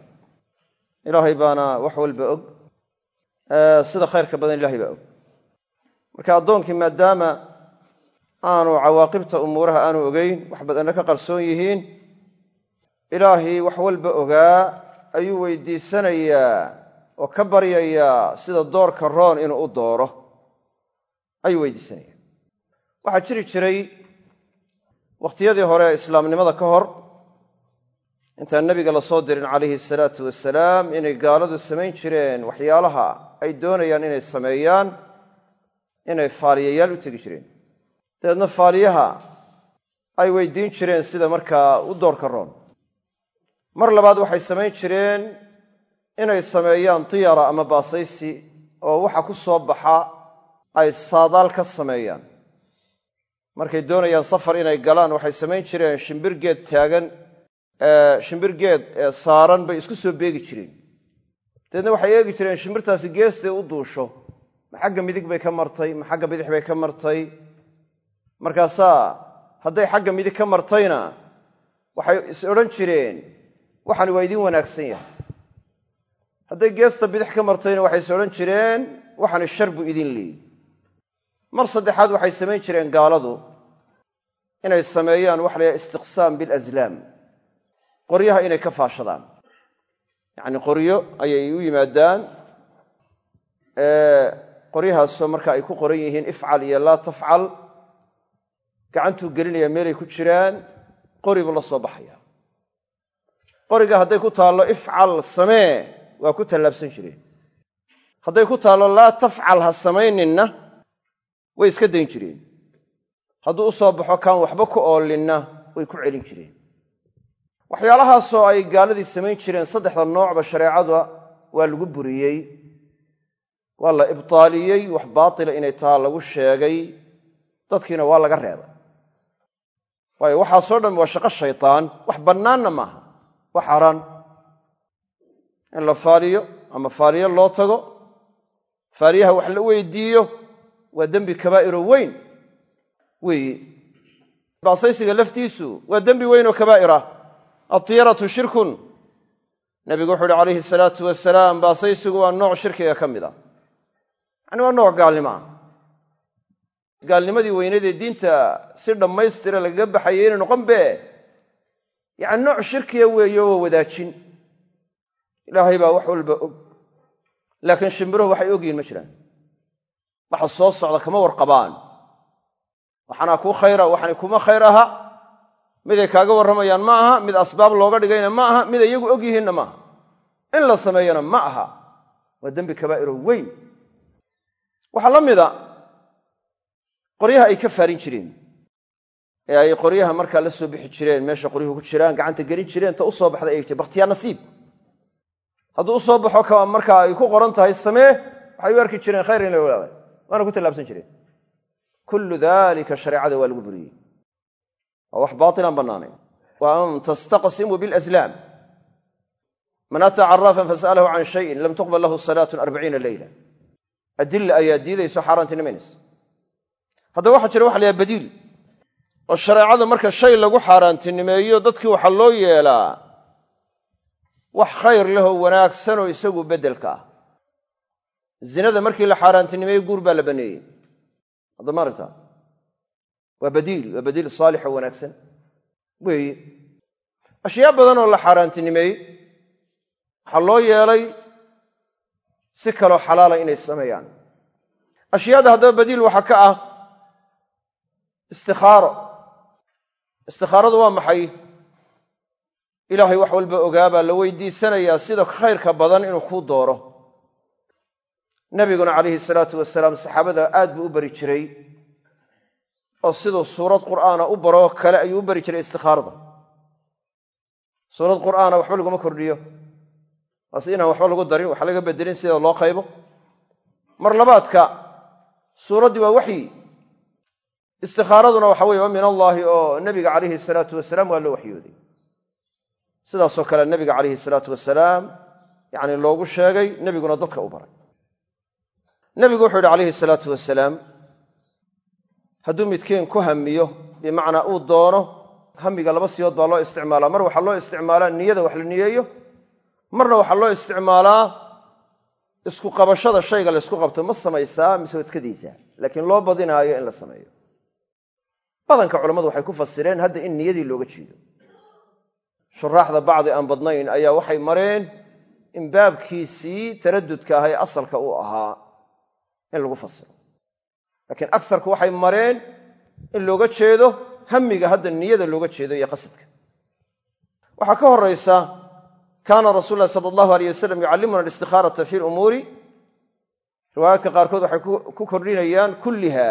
Speaker 1: Ilaahay baana wax walba og sida khayrka badan ilahay baa og. Marka addoonkii maadaama aanu cawaaqibta umuuraha aanu ogeyn wax badanna ka qarsoon yihiin ilaahay wax walba ogaa ayuu weydiisanayaa oo ka baryayaa sida doorka roon inuu u dooro. Ayuu weydiisanaya waxaa jiri jiray wakhtiyadii hore islaamnimada ka hor intaan nebiga la soo dirin calayhi salaatu wasalaam inay gaaladu samayn jireen waxyaalaha ay doonayaan inay sameeyaan inay faaliyayaal u tegi jireen. Dabeedna faaliyaha ay weydiin jireen sida markaa u doorka roon mar labaad waxay samayn jireen inay sameeyaan tiyara ama baasaysi oo waxa ku soo baxa ay saadaal ka sameeyaan. Markay doonayaan safar inay galaan waxay samayn jireen shimbir geed taagan shimbir geed saaran bay isku soo beegi jireen. Dabeedna waxay eegi jireen shimbirtaasi geestay u duusho. Ma xagga midig bay ka martay ma xagga bidix bay ka martay. Markaasaa hadday xagga midig ka martayna waxay is odhan jireen waxani waa idiin wanaagsan yahay. Hadday geesta bidix ka martayna waxay is odhan jireen waxani shar buu idin leeyi mar saddexaad waxay samayn jireen gaaladu inay sameeyaan waxa la yhaha istiqsaam bilaslaam qoryaha inay ka faashadaan. Yacni qoryo ayay u yimaadaan qoryahaasoo marka ay ku qoran yihiin ifcal iyo laa tafcal. Gacantuu gelinaya meelay ku jiraan qori buu la soo baxaya qoriga hadday ku taallo ifcal samee waa ku tallaabsan jireen hadday ku taallo laa tafcal ha samayninna way iska dayn jireen. Hadduu u soo baxo kaan waxba ku oolinna way ku celin jireen. Waxyaalahaasoo ay gaaladii samayn jireen saddexda noocba shareecada waa lagu buriyey waa la ibtaaliyey wax baatila inay taha lagu sheegay dadkiina waa laga reebay. Waayo waxaasoo dhan waa shaqo shaytaan wax bannaanna maaha wax xaaraan in la faaliyo ama faaliyo loo tago faaliyaha wax la weydiiyo waa dembi kabaa'iro weyn. Weeye baasaysiga laftiisu waa dembi weyn oo kabaa'irah adtiyaratu shirkun. Nabigu wuxu uhi calayhi salaatu wasalaam baasaysigu waa nooc shirkiga ka mid a yacni waa nooc gaalnimo ah gaalnimadii weyneedee diinta si dhammaystira lagaga baxayay inay noqon be yacni nooc shirkiga weeye oo wadaajin. Ilaahay baa wax walba og. Laakiin shimbiruhu waxay ogyihiin ma jiraan. Waxa soo socda kama warqabaan. Waxaanaa kuu khayra waxani kuma khayr aha miday kaaga warramayaan ma aha mid asbaab looga dhigayna ma aha mid iyagu og yihiinna ma aha. In la sameeyana ma aha waa dembi kabaa'iro weyn. Waxaa la mida qoryaha ay ka faarin jireen ee ay qoryaha markaa la soo bixi jireen meesha qoryuhu ku jiraan gacanta gelin jireen ta u soo baxda ay bakhtiyaa nasiib. Hadduu u soo baxo ka markaa ay ku qoran tahay samee waxay u arki jireen khayr in la waana ku tallaabsan jireen. Kullu dalika shareecada waa lagu buriyey. Waa wax baatilaan bannaanayn. Wa an tastaqsimuu bilaslaam man ataa caraafan fasa'alahu can shayin lam tuqbal lahu salaatun arbaciina leyla adilla ayaa diidayso xaaraantinimaynaysa haddaba waxaa jira waxa la badiil oo shareecada marka shay lagu xaaraantinimeeyo dadkii waxaa loo yeelaa wax khayr lehoo wanaagsanoo isagu beddelka ah. Zinada markii la xaaraantinimeeye guur baa la baneeyey. Haddama aragtaa waa badiil waa badiil saalix oo wanaagsan. Weeye ashyaa badan oo la xaaraantinimeeyey waxaa loo yeelay si kaloo xalaala inay sameeyaan. Ashyaada haddaba badiil waxaa ka ah istikhaaro istikhaaradu waa maxay? Ilaahay wax walba ogaabaa la weydiisanayaa sida khayrka badan inuu kuu dooro. Nebiguna calayhi salaatu wasalaam saxaabada aad buu u bari jiray. Oo siduu suurad qur'aana u baroo kale ayuu u bari jiray istikhaarada. Suurad qur'aana waxba laguma kordhiyo. Waase inaan waxba lagu darin wax laga bedelin sida loo qaybo. Mar labaadka suuraddii waa waxyi istikhaaraduna waxa weye waa min allaahi oo nebiga calayhi salaatu wasalaam waa loo waxyooday. Sidaasoo kale nebiga calayhi salaatu wasalaam yacni loogu sheegay nebiguna dadka u baray. Nebigu wuxuu yidhi calayhi salaatu wasalaam hadduu midkiin ku hamiyo bimacnaa uu doono hamiga laba siyood baa loo isticmaalaa. Mar waxaa loo isticmaalaa niyada wax la niyeeyo marna waxaa loo isticmaalaa isku qabashada shayga la ysku qabto ma samaysaa mise waad iska laakiin loo badinaayo in la sameeyo badanka culammadu waxay ku fasireen hadda in niyadii looga jeedo. Shuraaxda bacdi aan badnayn ayaa waxay mareen in baabkiisii taradudka ah ee asalka uu ahaa in lagu fasiro. Laakiin agsarku waxay mareen in looga jeedo hamiga hadda niyada looga jeedo iyo qasadka. Waxaa ka horaysa kaana rasuul lahi sala allahu aleyh wasalam yucallimuna alistikhaaraa fi lumuuri riwaayaadka qaarkood waxay ku kordhinayaan kulliha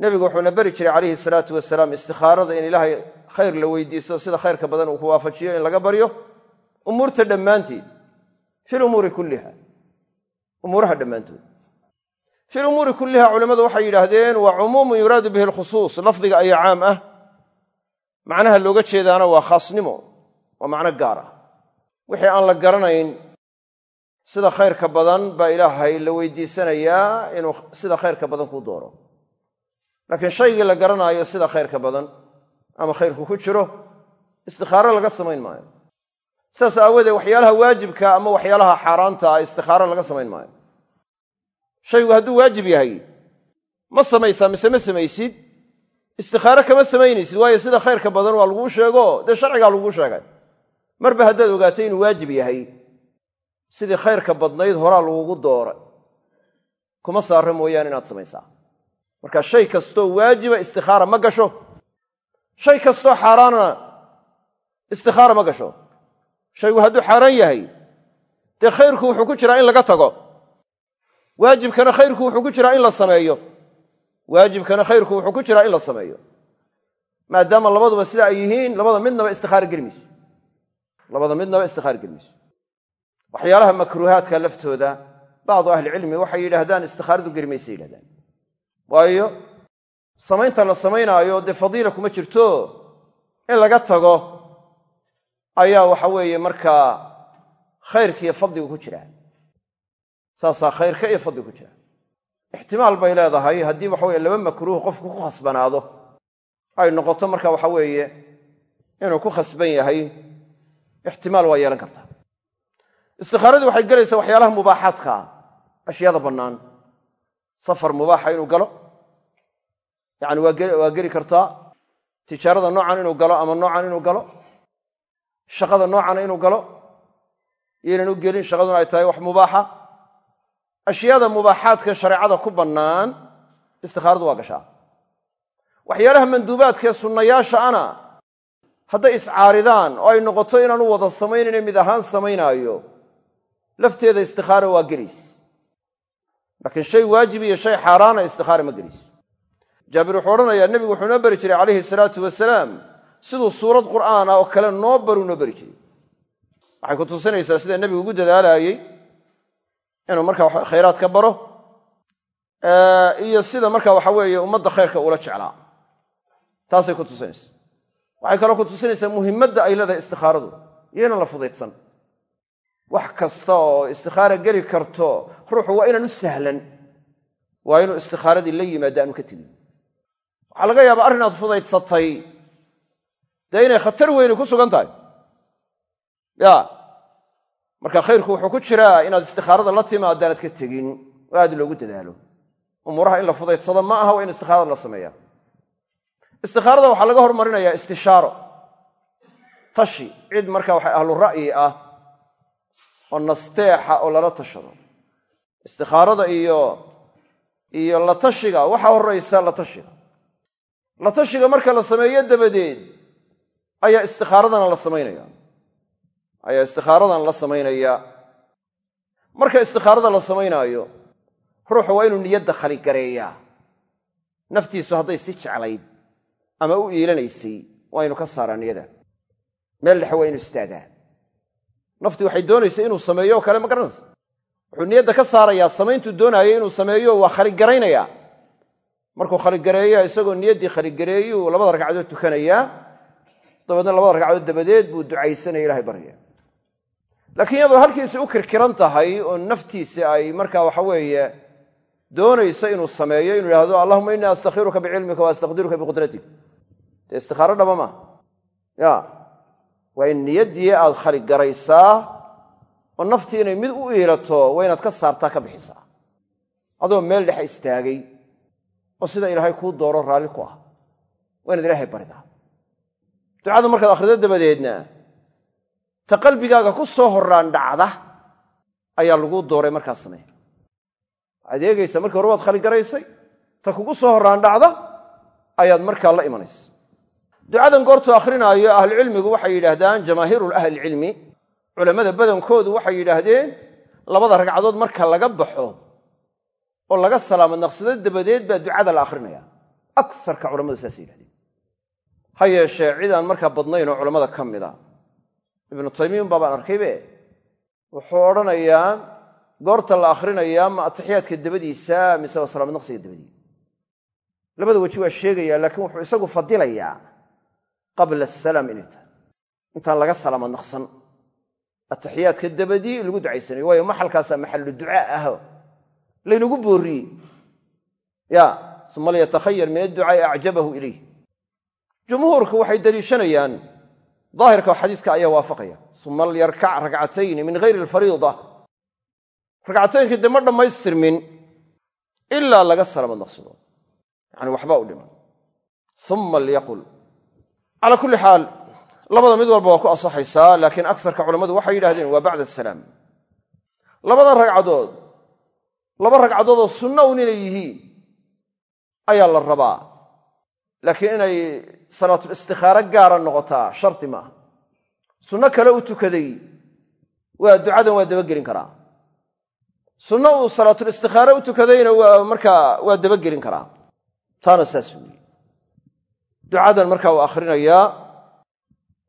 Speaker 1: nebigu wuxuuna beri jiray calayhi salaatu wasalaam istikhaarada in ilaahay khayr la weydiisto sida khayrka badan uu ku waafajiyo in laga baryo umuurta dhammaanteed fi lumuuri kulliha umuuraha dhammaantood fi lumuuri kulliha culammadu waxay yidhaahdeen waa cumuumun yuraadu bihi alkhusuus. Lafdiga ayaa caam ah. Macnaha looga jeedaana waa khaasnimo waa macno gaar ah. Wixii aan la garanayn sida khayrka badan baa ilaahay la weydiisanayaa inuu sida khayrka badan kuu dooro laakiin shaygii la garanaayo sida khayrka badan ama khayrku ku jiro istikhaaro laga samayn maayo. Sidaas aawoodee waxyaalaha waajibka ama waxyaalaha xaaraanta ah istikhaaro laga samayn maayo. Shaygu hadduu waajib yahay ma samaysaa mise ma samaysid? Istikhaaro kama samaynaysid waayo sida khayrka badan waa laguu sheego dee sharcigaa laguu sheegay. Marba haddaad ogaatay inuu waajib yahay sidii khayrka badnayd horaa lagugu dooray. Kuma saara mooyaane inaad samaysaa marka shay kastoo waajiba istikhaara ma gasho. Shay kastoo xaaraana istikhaara ma gasho. Shaygu hadduu xaaraan yahay dee khayrku wuxuu ku jiraa in laga tago. Waajibkana khayrku wuxuu ku jiraa in la sameeyo. Waajibkana khayrku wuxuu ku jiraa in la sameeyo. Maadaama labaduba sida ay yihiin labada midnaba istikhaara geli mayso labada midnaba istikhaara geli mayso waxyaalaha makruuhaadka laftooda bacdu ahlicilmi waxay yidhaahdaan istikhaaradu geli maysa yidhahdaan waayo samaynta la samaynaayo dee fadiila kuma jirto? In laga tago ayaa waxa weeye markaa khayrkiiyo fadligu ku jira. Saasaa khayrka iyo fadligu ku jira. Ixtimaal bay leedahay haddii waxa weye laba makruuh qofku ku khasbanaado ay noqoto marka waxa weeye inuu ku khasban yahay ixtimaal waa yeelan kartaa istikhaaradii waxay gelaysaa waxyaalaha mubaaxaadka ah ashyaada bannaan safar mubaaxa inuu galo. Yacni waa geli kartaa tijaarada noocan inuu galo ama noocan inuu galo shaqada noocana inuu galo yaynan u gelin shaqaduna ay tahay wax mubaaxa. Ashyaada mubaaxaadka shareecada ku bannaan istikhaaradu waa gashaa. Waxyaalaha manduubaadkaee sunnayaasha ana hadday iscaaridaan oo ay noqoto inaanu wada samaynayne mid ahaan samaynaayo lafteeda istikhaara waa gelays laakiin shay waajib iyo shay xaaraana istikhaara ma gelayso jaabir wuxuu odhanayaa nebigu wuxuu noo beri jiray calayhi salaatu wasalaam. Siduu suurad qur'aan ah oo kale noo baruu noo beri jiray. Waxay ku tusinaysaa sida nebigu ugu dadaalaayey inuu marka khayraad ka baro iyo sida marka waxa weeye ummadda khayrka ula jeclaa. Taasay ku tusinaysaa. Waxay kaloo ku tusinaysaa muhimmadda ay leedahay istikhaaradu. Iyaynan la fudaydsan wax kasta oo istikhaara geli karto ruuxu waa inaan u sahlan waa inuu istikhaaradii la yimaado aanu ka tegin. Waxaa laga yaabaa arrin fudaydsatay dee inay khatar weyni ku sugan tahay. Ya marka khayrku wuxuu ku jiraa inaad istikhaarada la timaado aanaad ka tegin oo aad loogu dadaalo. Umuuraha in la fudaydsado ma aha waa in istikhaarada la sameeya. Istikhaarada waxaa laga hormarinayaa istishaaro tashi cid marka waxa ahlu ra'yi ah oo nasteexa oo lala tashado. Istikhaarada iyo iyo la tashiga waxaa horraysa la tashiga. La tashiga marka la sameeyo dabadeed ayaa istikaaradana la samaynaya. Ayaa istikhaaradan la samaynaya. Marka istikhaarada la samaynaayo ruuxu waa inuu niyadda khaligareeyaa. Naftiisu hadday si jeclayd ama u iilanaysay waa inu ka saaraa niyada. Meel dhexe waa inu istaagaa naftii waxay doonaysa inuu sameeyo oo kale ma garanaysa wuxuu niyadda ka saarayaa samayntuu doonaayo inuu sameeyo waa khaligaraynayaa. Markuu khaligareeya isagoo niyaddii khaligareeyuu labada ragcadood tukanayaa dabeedna labada ragcadood dabadeed buu ducaysanaya ilahay baryaya laakiin iyadoo halkiisi u kirkiran tahay oo naftiisi ay marka waxa weeye doonayso inuu sameeyo inuu yidhahdo allahuma innii astakhiruka bicilmika wa astaqdiruka biqudratik. Dee istikhaaro dhaba maaha ya waa in niyaddii aad khaligaraysaa oo naftii inay mid u iilato waa inaad ka saartaa ka bixisaa. Adoo meel dhex istaagay oo sida ilaahay kuu dooro raalli ku ah. Waa inaad ilaahay baridaa. Ducada markaad akhrido dabadeedna ta qalbigaaga ku soo horraan dhacda ayaa laguu dooray markaas samey waxaad eegaysaa markii hore waad khaligaraysay ta kugu soo horraan dhacda ayaad markaa la imanaysa ducadan goortuu akhrinaayo ahlucilmigu waxay yidhaahdaan jamaahiiru ahlilcilmi culammada badankoodu waxay yidhaahdeen labada ragcadood marka laga baxo oo laga salaamo naqsado dabadeed baa ducada la akhrinaya. Akarka culammadu saasay yidhahdeen ha yeeshee cid aan markaa badnayn oo culammada ka mida. Ibnu taymiya unbaa baan arkaybe. Wuxuu odhanayaa goorta la akhrinayaa ma atixiyaadka dabadiisa mise waa dabadii labada weji waa sheegaya laakiin wuxuu isagu fadilayaa qabla asalaam inay tahay. Intaan laga salaamad naqsan. Atixiyaadka dabadii lagu ducaysanayo waayo maxalkaasaa maxallu ducaa ah? Laynagu booriyey. Ya uma liyatakhayar min adducaai acjabahu ilayh jumhuurku waxay daliishanayaan. Daahirka xadiiska ayaa waafaqaya. Uma lyarkac rakcatayni min hayri alfariida. Ragcataynkii dee ma dhammaystirmin. Ilaa laga salaamad naqsado. Yani waxba u dhiman. Uma lyaqul calaa kulli xaal labada mid walba waa ku asaxaysaa laakiin akarka culammadu waxay yidhahdeen waa bacda asalaam labada ragcadood laba ragcadood oo sunna un inay yihiin ayaa la rabaa. Laakiin inay salaatul istikhaaro gaara noqotaa shardi maaha. Sunno kale u tukaday waa ducadan waa dabagelin karaa. Sunno uu salaatul istikhaare u tukadayna waa markaa waa dabagelin karaa. Taana saas ducadan markaa uu akhrinayaa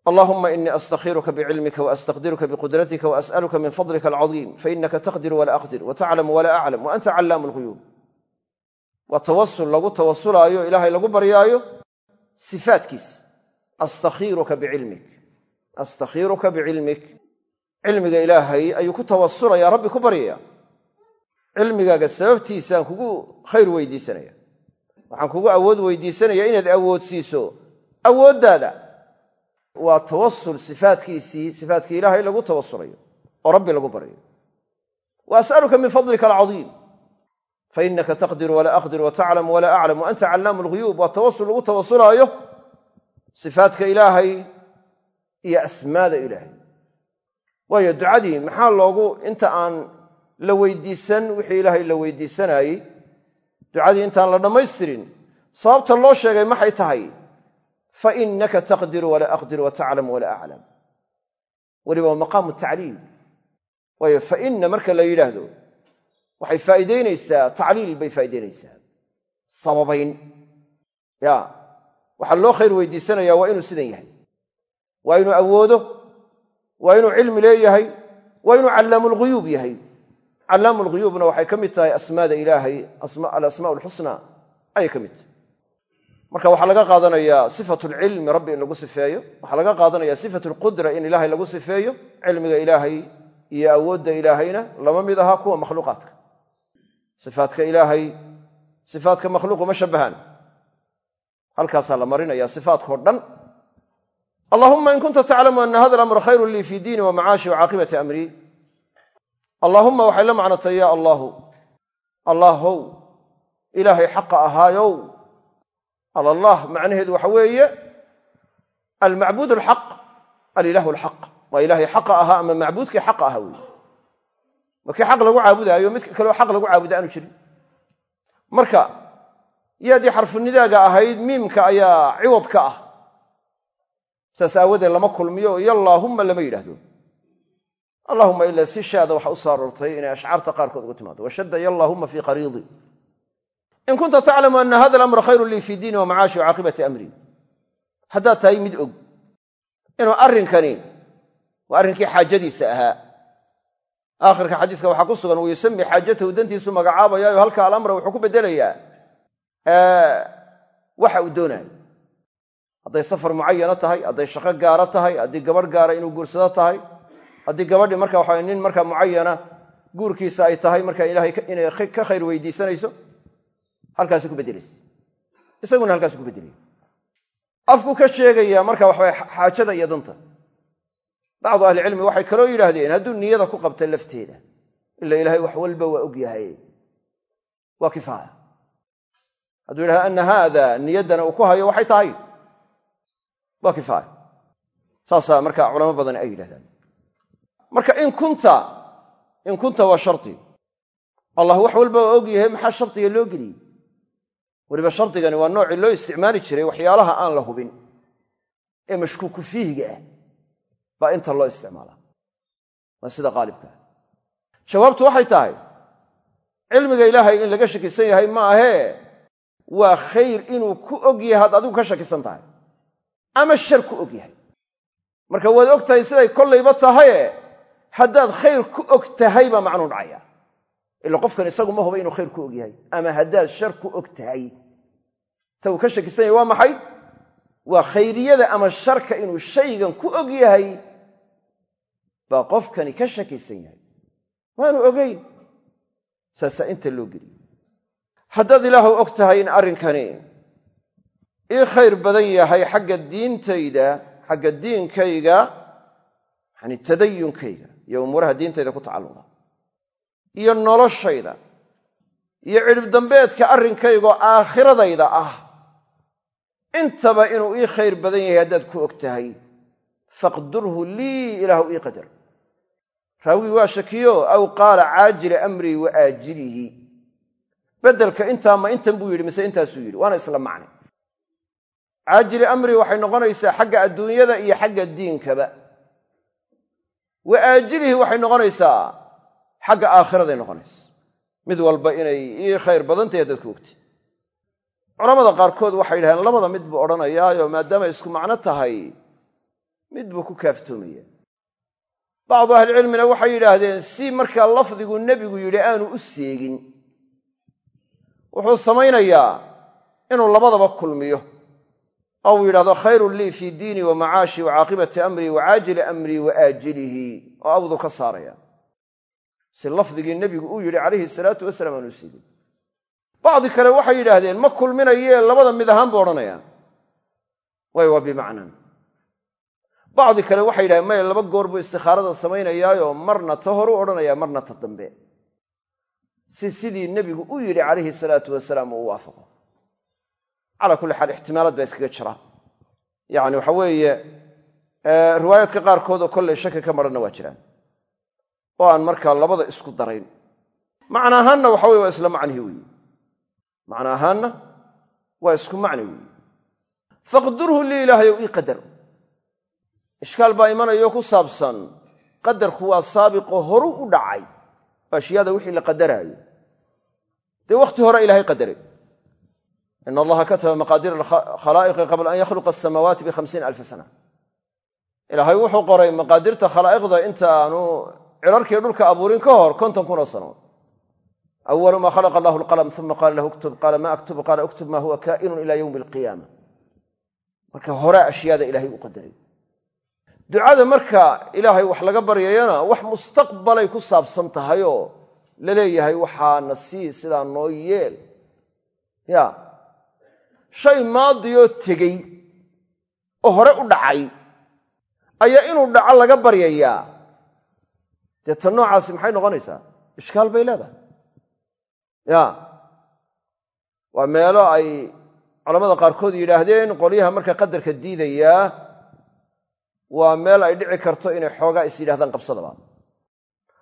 Speaker 1: allahuma inii astakhiruka bicilmika waastaqdiruka biqudratika waas'aluka min fadlika alcadiim fainaka taqdiru walaa aqdir wataclamu walaa aclam wa anta callaamu lghuyuub waa tawasul lagu tawasulaayo ilaahay lagu baryaayo sifaatkiis astakhiiruka bicilmik astakhiiruka bicilmik cilmiga ilaahay ayuu ku tawasulaya rabbi ku baryaya cilmigaaga sababtiisaan kugu khayr weydiisanaya waxaan kugu awood weydiisanaya inaad awoodsiiso. Awooddaada waa tawasul sifaatkiisii sifaatkii ilaahay lagu tawasulayo oo rabbi lagu baryayo wa as'aluka min fadlika alcadiim fainaka taqdiru walaa aqdir wataclamu walaa aclam wa anta callaamu lghuyuub waa tawasul lagu tawasulaayo sifaatka ilaahay iyo asmaada ilaahay. Waayo ducadii maxaa loogu inta aan la weydiisan wixii ilaahay la weydiisanaayey ducadii intaan la dhammaystirin sababta loo sheegay maxay tahay? Fainaka taqdiru walaa aqdir wataclamu walaa aclam weliba waa maqaamu tacliil waayo faina marka la yidhaahdo waxay faa'iideynaysaa tacliil bay faa'ideynaysaa sababayn. Ya waxaa loo khayr weydiisanaya waa inuu sidan yahay. Waa inuu awoodo waa inuu cilmi leeyahay waa inuu callaamu lghuyuub yahay callaamu lghuyuubna waxay ka mid tahay asmaada ilaahay alasmaa alxusna ayay ka mid. Marka waxaa laga qaadanayaa sifat lcilmi rabbi in lagu sifeeyo. Waxaa laga qaadanaya sifat lqudra in ilaahay lagu sifeeyo. Cilmiga ilaahay iyo awoodda ilaahayna lama mid aha kuwa makhluuqaadka sifaatka ilaahay sifaatka makhluuqu ma shabahaan halkaasaa la marinaya sifaatkao dhan. Allahuma in kunta taclamu ana hada alamra khayrun lii fi diini wa macaashi wa caaqibati amrii allaahumma waxay la macnatay ya allaahu allaahow ilaahay xaqa ahaayow alallah macnaheedu waxa weeye almacbuud alxaq alilahu alxaq waa ilaahay xaqa ahaa ama macbuudkii xaqa ahaa weeye. Markii xaq lagu caabudaayo mid kaleo xaq lagu caabuda aanu jirin. Marka yaadii xarfunidaaga ahayd miimka ayaa ciwad ka ah. Saas aawadeed lama kulmiyo iyollaahumma lama yidhaahdo allahuma ila si shaada waxa u soo aroortay inay ashcaarta qaarkood ugu timaado. Washadda iyollaahuma fii qariidi. In kunta taclamu ana hada alamra khayrun lii fii diini wa macaashi amri. Haddaad tahay mid og inuu arrinkani waa arrinkii xaajadiisa ahaa. Aakhirka xadiiska waxaa ku sugan wayusami xaajatahu dantiisu magacaabayaayo halka alamra wuxuu ku bedelayaa. Waxa uu doonaayo. Hadday safar mucayana tahay hadday shaqo gaara tahay haddii gabadh gaara inuu guursado tahay haddii gabadhii marka waxa nin marka mucayana guurkiisa ay tahay marka ilahay inay ka khayr weydiisanayso halkaasi ku bedelaysa isaguna halkaasi ku bedelaya afku ka sheegaya marka waxawa xaajada iyo danta bacdu ahlicilmi waxay kaloo yidhaahdeen hadduu niyada ku qabta lafteeda ila ilaahay wax walba waa og yahay. Waa kifaaya hadduu yidhahdo ana haada niyaddana uu ku hayo waxay tahay. Waa kifaaya saasaa marka culamo badan ay yidhahdaan marka in kunta in kunta waa shardi allah wax walba waa og yahay maxaa shardiga loo geliyey weliba shardigani waa noocii loo isticmaali jiray waxyaalaha aan la hubin ee mashkuuku fiihiga ah. Baa inta loo isticmaalaa. Waa sida qaalibka. Ah jawaabtu waxay tahay cilmiga ilaahay in laga shakisan yahay ma ahee waa khayr inuu ku og yahay had adigu ka shakisan tahay. Ama shar ku og yahay. Marka waad og tahay siday kollayba tahaye haddaad khayr ku og tahay baa macnuu dhacaya. Ila qofkan isagu ma huba inuu khayr ku og yahay. Ama haddaad shar ku og tahay. Ta ka shakisan yahay waa maxay? Waa khayriyada ama sharka inuu shaygan ku og yahay baa qofkani ka shakisan yahay. Waanu ogeyn. Saasaa inta loo geliye haddaad ilaahu og tahay in arrinkani ii khayr badan yahay xagga diintayda xagga diinkayga yani tadayunkayga iyo umuuraha diintayda ku tacalluqda iyo noloshayda iyo cidhib dambeedka arrinkaygoo aakhiradayda ah. Intaba inuu ii khayr badan yahay haddaad ku og tahay faqdurhu lii ilaahu ii qadar. Raawigii waa shakiyo aw qaala caajila amrii wa aajilihi. Beddelka intaa ma intan buu yidhi mise intaasuu yidhi waana isla macne caajili amrii waxay noqonaysaa xagga adduunyada iyo xagga diinkaba wa aajilihi waxay noqonaysaa xagga aakhiraday noqonaysa. Mid walba inay ii khayr badantahy haddaad ku ogtay culamada qaarkood waxay yidhahdeen labada mid buu odhanayaayo maadaama isku macno tahay mid buu ku kaaftoomaya bacdu ahlicilmina waxay yidhaahdeen si markaa lafdigu nebigu yidhi aanu u seegin. Wuxuu samaynayaa inuu labadaba kulmiyo oo uu yidhahdo khayrun lii fii diini wa macaashi wa caaqibati amrii wa caajili amrii wa aajilihi. Oo awdu ka saaraya. Si lafdigii nebigu uu yidhi calayhi salaatu wasalaam aanu seegin bacdi kale waxay yidhaahdeen ma kulminayee labada mid ahaan buu odhanayaa way waa bimacnan bacdi kale waxay yidhahdeen maya laba goor buu istikhaarada samaynayaayo marna ta horu odhanaya marna ta dambe. Si sidii nebigu u yidhi calayhi salaatu wasalaam uu calaa kulli xaal ixtimaalaad baa iskaga jira yacni waxa weeye riwaayaadka qaarkood oo kollay shaki ka maranna waa jiraan oo aan markaa labada isku darayn macna ahaanna waxa weye waa isla macnihii weyi macna ahaanna waa isku macni weyi faqdurhu lii ilaahayow ii qadar ishkaal baa imanayo ku saabsan qadarku waa saabiqo horu u dhacay ashyaada wixii la qadaraayo dee wakhti hore ilaahay qadaray in allaha kataba maqaadiir khalaa'iqi qabla an yakhluqa asamaawaati bihamsiina alfa sana ilaahay wuxuu qoray maqaadirta khalaa'iqda inta aanu cirarkii dhulka abuurin ka hor konton kunoo sanood awalu maa khalaqa allahu alqalam uma qaala lahu uktub qaala ma aktub qaala uktub maa huwa kaa'inun ila yowmi alqiyaama marka hore ashyaada ilaahay u qadaray ducada marka ilaahay wax laga baryayana wax mustaqbalay ku saabsan tahayoo la leeyahay waxaana sii sidaa noo yeel shay maadiyoo tegey oo hore u dhacay ayaa inuu dhaco laga baryayaa dee ta noocaasi maxay noqonaysaa? Ishkaal bay leedahay. Ya. Waa meelo ay culamada qaarkood yidhaahdeen qolyaha marka qadarka diidayaa waa meel ay dhici karto inay xoogaa is yidhahdaan qabsadaba.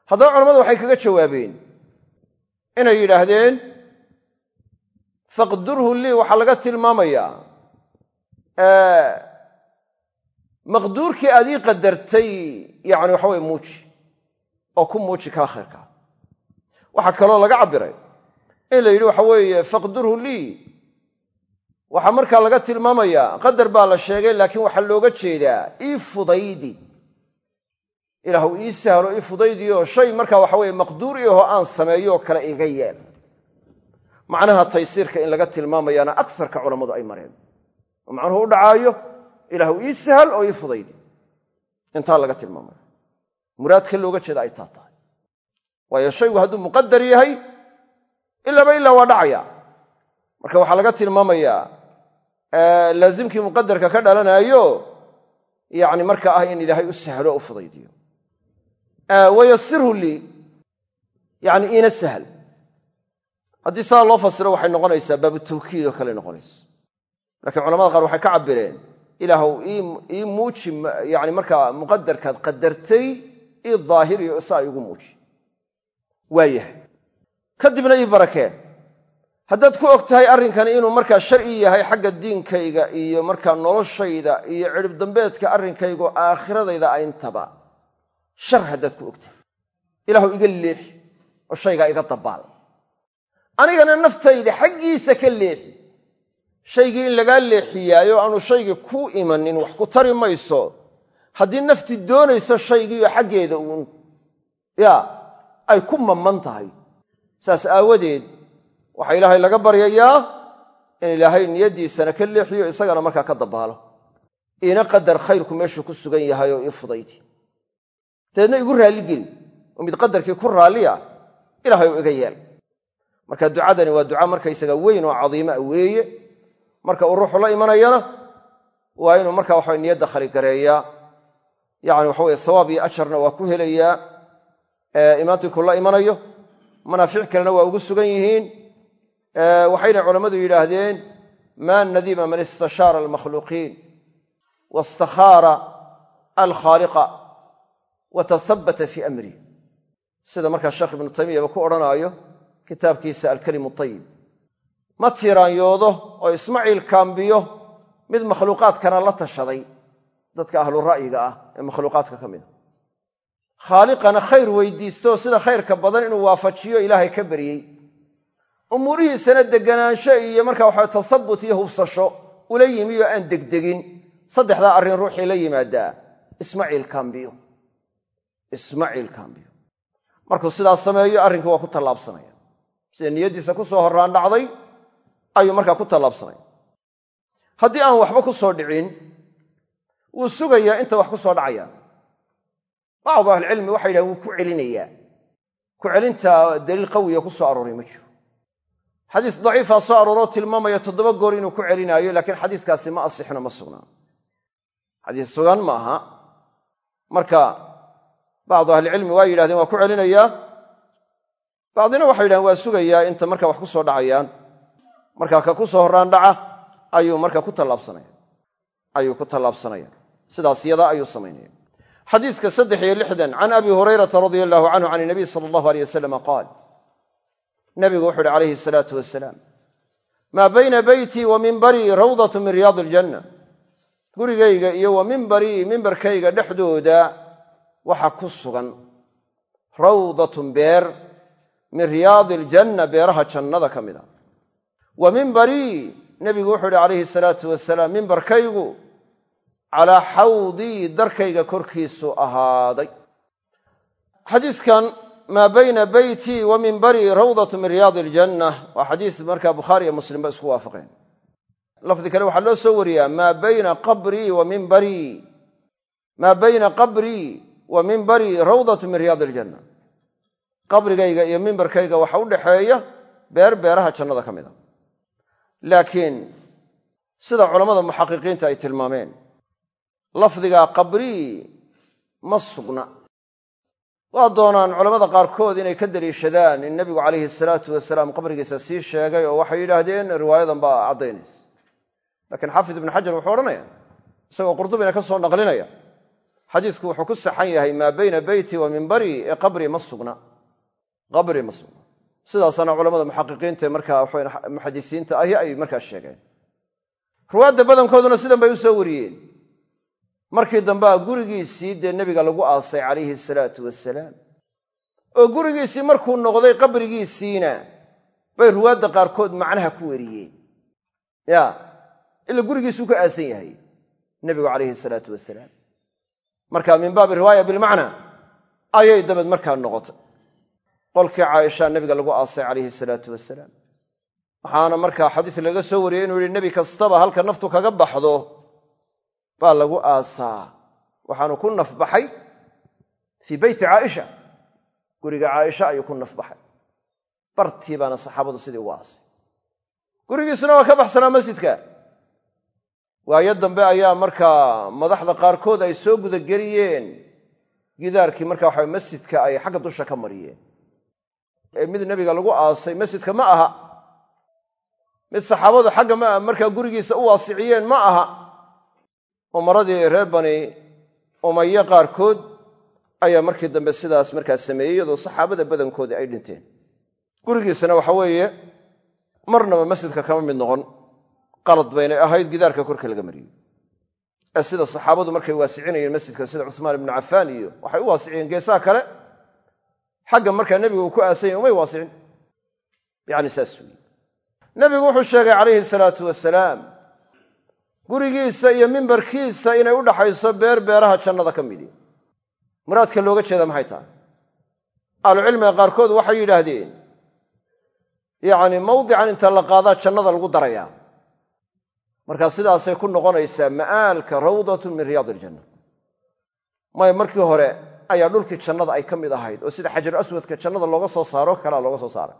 Speaker 1: Haddaba culamadu waxay kaga jawaabeen inay yidhaahdeen faqdurhu lii waxaa laga tilmaamayaa maqduurkii aad ii qadartay yani waxa weye muuji oo ku muuji kaa khayrkaa waxaa kaloo laga cabbiray in la yidhi waxa weeye faqdurhu lii waxaa markaa laga tilmaamayaa qadar baa la sheegay laakiin waxaa looga jeedaa ii fudaydi. Ilaahu ii sahlo ii fudaydiyo shay markaa waxa weye maqduur iahoo aan sameeyo kale iga yeel macnaha taysiirka in laga tilmaamayaana aksarka culammadu ay mareen. Oo macnuhu u dhacaayo ilaahu ii sahal oo ii fudaydi. Intaa laga tilmaamaya muraadka looga jeeda ay taa tahay. Waayo shaygu hadduu muqadar yahay ilaaba ilaa waa dhacaya. Marka waxaa laga tilmaamayaa laazimkii muqadarka ka dhalanaayo yani marka ah in ilaahay u sahlo u fudaydiyo. Wayasirhu lii yani iina sahal haddii saa loo fasiro waxay noqonaysaa baabu tawkiid oo kale noqonaysa. Lakiin culamada qaar waxay ka cabireen ilaahw ii muuji yani markaa muqadarkaad qadartay ii daahiriyo saa igu muuji. Waayahay kadibna ii barakee. Haddaad ku og tahay inuu markaa sharci yahay xagga diinkayga iyo markaa noloshayda iyo cidhib dambeedka arrinkaygo aakhiradayda ayntaba shar haddaad ku og tahay ilaahu iga leexi oo shaygaa iga dabaal anigana naftayda xaggiisa ka leexi. Shaygii in lagaa leexiyaayo aanu shaygii ku imanin wax ku tari mayso. Haddii nafti doonayso shaygiiyo xaggeeda uun ya ay ku mamman tahay. Saas aawadeed waxaa ilaahay laga baryayaa in ilaahay niyaddiisana ka leexiyo isagana markaa ka dabaalo. Iina qadar khayrku meeshuu ku sugan yahay oo ii fudaydi dabeedna igu raalligeli oo mid qadarkii ku raalliya ilaahay oo iga yeel marka ducadani waa duca markaysaga weyn oo cadiima weeye. Marka uu ruuxu la imanayana waa inuu marka waxa niyadda khaligareeyaa yani waxaweye sawaab iyo ajarna waa ku helayaa imaantiku la imanayo. Manaafic kalena waa ugu sugan yihiin waxayna culammadu yidhaahdeen maa nadima man istashaara almakhluuqiin wastakhaara alkhaaliqa wa tahabbata fii amri. Sida markaa sheekh ibnu taymiyaba ku odhanaayo kitaabkiisa alkalimu ayib ma tiiraanyoodo oo ismaciil kaambiyo mid makhluuqaadkana la tashaday dadka ahlu ra'yiga ah ee makhluuqaadka ka mida khaaliqana khayr weydiisto sida khayrka badan inuu waafajiyo ilaahay ka baryey umuurihiisana deganaansho iyo markaa waxa tasabut iyo hubsasho ula yimi oo aan degdegin. Saddexdaa arrin ruuxii la yimaadaa ismaciil kaambiyo ismaciil kaambiyo markuu sidaas sameeyo arrinkii waa ku tallaabsanaya sida niyaddiisa ku soo horraan dhacday ayuu markaa ku tallaabsanaya haddii aan waxba ku soo dhicin wuu sugayaa inta wax ku soo dhacaya. Bacdu ahlicilmi waxay yidhahen wuu ku celinayaa. Ku celinta daliil qawiya ku soo arooray ma jiro. Xadiis daciifa soo arooroo tilmaamaya toddoba goor inuu ku celinaayo laakiin xadiiskaasi ma asixno ma sugnaa xadiis sugan ma aha. Marka bacdu ahlicilmi waa yidhahdeen waa ku celinayaa bacdina waxay yidhahdeen waa sugayaa inta marka wax ku soo dhacayaan. Marka ka ku soo horraan dhaca ayuu marka ku tallaabsanaya ayuu ku tallaabsanaya sidaas yadaa ayuu samaynaya xadiiska saddex iyo lixdan can abi hurayrata radia allahu canhu can inabiy sala allahu aleyh wasalama qaal. Nabigu wuxu uhi calayhi asalaatu wasalaam maa bayna beytii wa mimbarii rawdatu min riyaadi aljanna gurigayga iyo wa mimbarii mimbarkayga dhexdooda waxa ku sugan rawdatun beer min riyaadi aljanna beeraha jannada ka mid a wa mimbarii nebigu wuxuu uhi calayhi salaatu wasalaam mimbarkaygu calaa xawdii darkayga korkiisu ahaaday. Xadiiskan maa bayna beytii wa mimbarii rawdatu min riyaadi aljanna. Waa xadiis markaa bukhaari iyo muslimba isku waafaqeen. Lafdi kale waxaa loo soo wariyaa maa bayna qabrii wa mimbarii maa bayna qabrii wa mimbarii rawdatu min riyaadi aljanna qabrigayga iyo mimbarkayga waxa u dhaxeeya beer beeraha jannada ka mid a. Laakiin sida culammada muxaqiqiinta ay tilmaameen lafdiga qabrii ma sugna. Waa doonaan culammada qaarkood inay ka daliishadaan in nebigu calayhi salaatu wasalaam qabrigiisa sii sheegay oo waxay yidhaahdeen riwaayadan baa caddaynaysa. Laakiin xaafid ibnu xajar wuxuu odhanaya isagoo qurdubina ka soo naqlinaya xadiidku wuxuu ku saxan yahay maa bayna beyti wa mimbarii ee qabri ma sugna qabri ma sugna sidaasana culamada muxaqiqiinta markaa muxadisiinta ahi ay markaa sheegeen. Ruwaadda badankooduna sidan bay u soo wariyeen. Markii dambea gurigiisii dee nebiga lagu aasay calayhi salaatu wasalaam oo gurigiisii markuu noqday qabrigiisiina bay ruwaadda qaarkood macnaha ku weriyeen ya ila gurigiisuu ka aasan yahay nebigu calayhi salaatu wasalaam marka min baabi riwaaya bilmacna ayay dabeed markaa noqotay qolkii caaisha nebiga lagu aasay calayhi salaatu wasalaam waxaana markaa xadiis laga soo wariyey inuu yihi nebi kastaba halka naftu kaga baxdo baa lagu aasaa. Waxaanu ku nafbaxay fii beyti caaisha. Guriga caaisha ayuu ku nafbaxay. Bartii baana saxaabadu sidii ugu aasay. Gurigiisuna waa ka baxsanaa masjidka. Waayo dambe ayaa markaa madaxda qaarkood ay soo gudageliyeen gidaarkii markaa waxa masjidka ay xagga dusha ka mariyeen ee mid nebiga lagu aasay masjidka ma aha. Mid saxaabadu xagga markaa gurigiisa u waasiciyeen ma aha. Umaradii reer bani umaye qaarkood ayaa markii dambe sidaas markaa sameeyey iyadoo saxaabada badankoodii ay dhinteen. Gurigiisana waxa weeye marnaba masjidka kama mid noqon. Qalad baynay ahayd gidaarka korka laga mariyey. Sida saxaabadu markay waasicinayeen masjidka sida cuhmaan ibnu cafaan iyo waxay u waasiciyeen geesaha kale xagga markaa nebiga uu ku aasanya umay waasicin. Yani saas weyi nebigu wuxuu sheegay calayhi salaatu wasalaam gurigiisa iyo mimbarkiisa inay u dhaxayso beer beeraha jannada ka midi. Muraadka looga jeeda maxay tahay? Ahlucilmiga qaarkood waxay yidhaahdeen yacni mawdican inta la qaadaa jannada lagu darayaa. Markaa sidaasay ku noqonaysaa ma'aalka rawdatun min riyaad iljanna maya markii hore ayaa dhulkii jannada ay ka mid ahayd oo sida xajar aswadka jannada looga soo saaro kalaa looga soo saaray.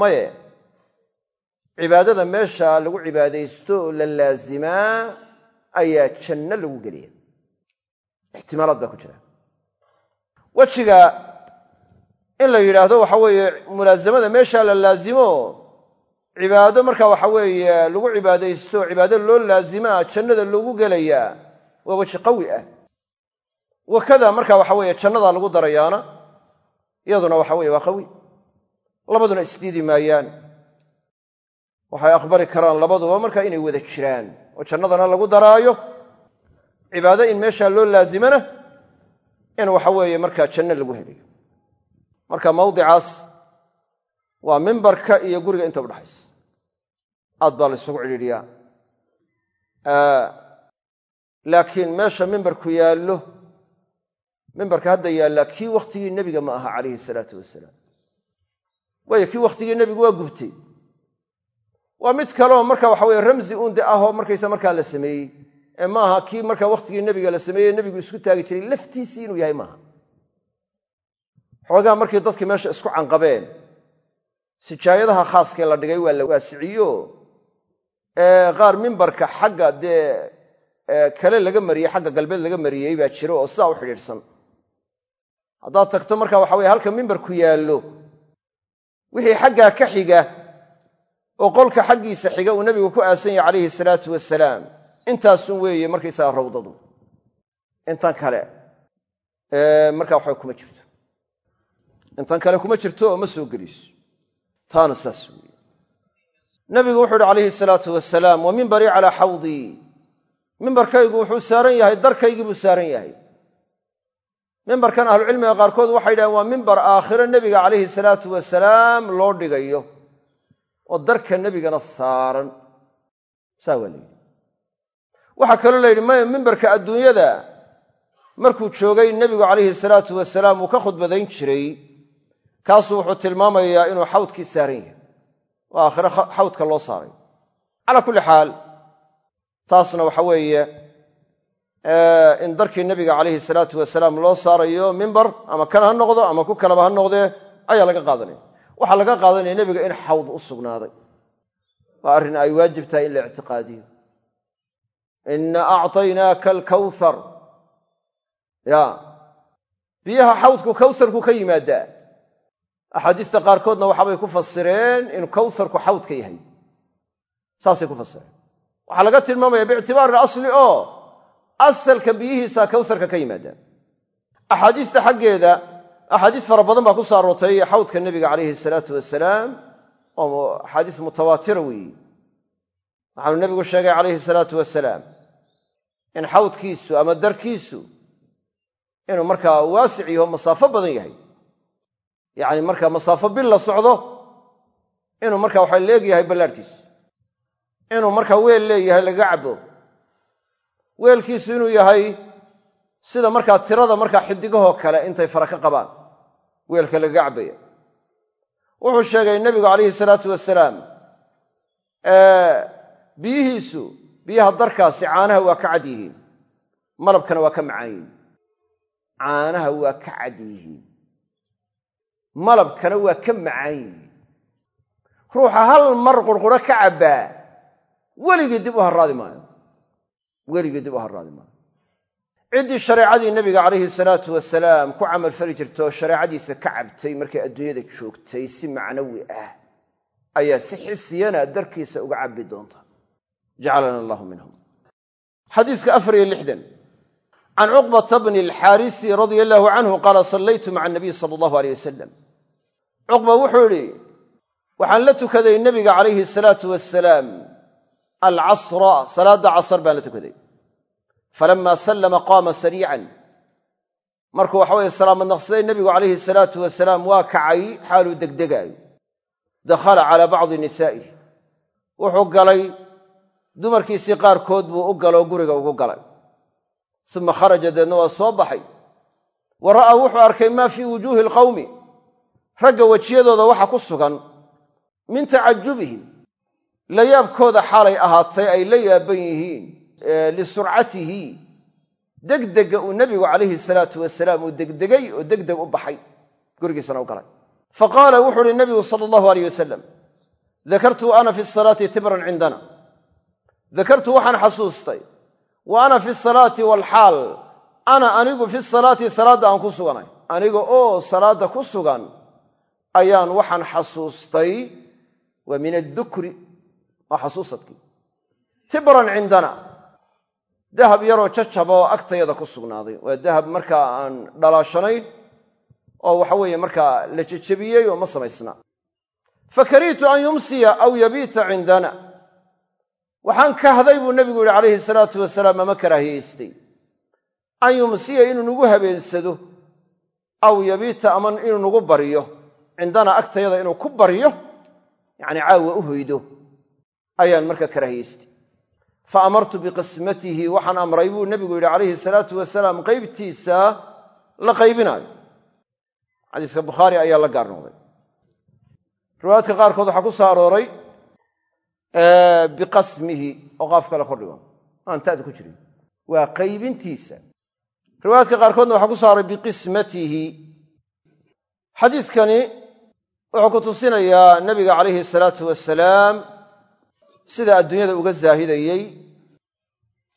Speaker 1: Maye cibaadada meesha lagu cibaadaysto la laazimaa ayaa janno lagu geliya. Ixtimaalaad baa ku jira. Wejiga in la yidhaahdo waxa weeye mulaasamada meesha la laazimo cibaado marka waxa weeye lagu cibaadaysto cibaado loo laazimaa jannada loogu gelayaa waa weji qawi ah wakada marka waxa weeye jannadaa lagu darayaana iyaduna waxa weye waa qawi. Labaduna isdiidi maayaan. Waxay aqbali karaan labaduba marka inay wada jiraan. Oo jannadana lagu daraayo. Cibaado in meesha loo laazimana in waxa weeye markaa janno lagu helayo. Marka mawdicaas waa mimbarka iyo guriga inta udhaxaysa aad baa la isugu cidhiidhiyaa. Laakiin meesha mimbarku yaallo mimbarka hadda yaallaa kii wakhtigii nebiga ma aha calayhi salaatu wasalaam. Waayo kii wakhtigii nebigu waa gubtay. Waa mid kaleoo marka waxa weye ramsi unde ahoo markaysa markaa la sameeyey. Ee maaha kii marka wakhtigii nebiga la sameeyey nebigu isku taagi jiray laftiisii inuu yahay maaha xoogaa markii dadkii meesha isku canqabeen sijaayadaha khaaskee la dhigay waa la waasiciyo. Qaar mimbarka xagga dee kale laga mariyey xagga galbeed laga mariyey baa jiro oo sidaa u xidhiidhsan haddaad tagto marka waxa weye halka mimbarku yaallo wixii xaggaa ka xiga oo qolka xaggiisa xiga uu nebigu ku aasan yahay calayhi salaatu wasalaam intaasun weeye markaysaga rawdadu. Intan kale marka waxa kuma jirto. Intan kale kuma jirto oo ma soo geliso. Taana saas weeye. Nabigu wuxuu uhi calayhi salaatu wasalaam wa mimbarii calaa xawdii. Mimbarkaygu wuxuu saaran yahay darkaygii buu saaran yahay mimbarkan ahlucilmiga qaarkood waxay yidhahdeen waa mimbar aakhiro nebiga calayhi salaatu wasalaam loo dhigayo oo darka nebigana saaran. Saa la yidhi. Waxaa kaloo la yidhi mimbarka adduunyada markuu joogay nebigu calayhi salaatu wasalaam uu ka khudbadayn jiray kaasuu wuxuu tilmaamayaa inuu xawdkii saaran yahay oo aakhiro xawdka loo saaray. Calaa kulli xaal taasna waxa weeye in darkii nebiga calayhi salaatu wasalaam loo saarayo mimbar ama kan ha noqdo ama ku kaleba ha noqdee ayaa laga qaadanaya. Waxaa laga qaadanaya nebiga in xawd u sugnaaday. Waa arrin ay waajib tahay in la ictiqaadiyo. Ina acطaynaaka alkawthar. Ya. Biyaha xawdku kawharku ka yimaadaa. Axaadiista qaarkoodna waxaabay ku fasireen inuu kawharku xawd ka yahay. Saasay ku fasireen. Waxaa laga tilmaamaya biictibaari alasli oo asalka biyihiisa kawsarka ka yimaadaan. Axaadiista xaggeeda axaadiis fara badan baa ku soo aroortay xawdka nebiga calayhi salaatu wasalaam oo axaadiis mutawaatira weeye waxaanu nebigu sheegay calayhi salaatu wasalaam in xawdkiisu ama darkiisu inuu markaa waasic yaho masaafo badan yahay. Yacni markaa masaafo bil la socdo inuu markaa waxa leegyahay ballaadhkiisu inuu markaa weel leeyahay laga cabo weelkiisu inuu yahay sida markaa tirada markaa xidigahoo kale intay fara ka qabaan weelka lagaga cabaya wuxuu sheegay nebigu calayhi salaatu wasalaam biyihiisu biyaha darkaasi caanaha waa ka cad yihiin malabkana waa ka macaan yihiin. Caanaha waa ka cad yihiin malabkana waa ka macaan yihiin. Ruuxa hal mar qurquro ka cabbaa weligii dib u harraadi maayo weligii dib u maayo ciddii shareecadii nebiga calayhi salaatu wasalaam ku camalfali jirta oo shareecadiisa ka cabtay markay adduunyada joogtay si macnawi ah ayaa si xisiyana darkiisa uga cabbi doonta. Jacalana allahu minhum. Xadiiska afar iyo lixdan. Can cuqbata bni alxaarisi radia allahu canhu qaala sallaytu maca anabiy sala allahu aleyh wasalam cuqba wuxuu idhi waxaan la tukaday nebiga calayhi salaatu wasalaam alcasra salaadda casr baan la tukaday falama sallama qaama sariican markuu waxa weye salaamad naqsaday nebigu calayhi salaatu wasalaam waa kacay xaaluu degdegaayo dakhala calaa bacdi nisaa'ihi wuxuu galay dumarkiisii qaarkood buu u galoo guriga ugu galay suma kharaja deedna waa soo baxay wa ra'aa wuxuu arkay maa fii wujuuhi alqawmi ragga wejiyadooda waxa ku sugan min tacajubihim layaabkooda xaalay ahaatay ay la yaaban yihiin lisurcatihi degdega uu nebigu calayhi salaatu wasalaam uu degdegay oo degdeg u baxay gurigiisana u galay. Fa qaala wuxuu uhi nabigu sala allahu aleyh wasalam dakartu ana fi salaati tibran cindana. Dakartu waxaan xasuustay wa ana fi salaati walxaal ana anigu fi salaati salaadda aan ku suganay. Aniga oo salaadda ku sugan ayaan waxaan xasuustay waa min addukri waa xasuusadkii. Tibran cindana. Dahab yaroo jajaba oo agtayada ku sugnaaday. Waa dahab markaa aan dhalaashanayn oo waxa weeye markaa la jejebiyey oo ma samaysna. Fakarihtu an yumsiya aw yabiita cindana. Waxaan kahday buu nebigu yihi calayhi salaatu wasalaam ama karaahiyaystay an yumsiya inuu nagu habeensado aw yabiita ama inuu nagu baryo cindana agtayada inuu ku baryo yacni caawa u hoydo ayaan markaa karaahiyaystay fa amartu biqismatihi waxaan amray buu nebigu yidhi calayhi salaatu wasalaam qaybtiisa la qaybinaayo. Xadiiska bukhaari ayaa la gaar noqday qaarkood waxaa ku soo arooray biqasmihi oo qaaf kale kordhigo. Aan ta'da ku jirin. Waa qaybintiisa. Riwaayaadka qaarkoodna waxaa ku soo arooray biqismatihi. Xadiiskani wuxuu ku tusinayaa nebiga calayhi salaatu wasalaam sida adduunyada uga zaahidayey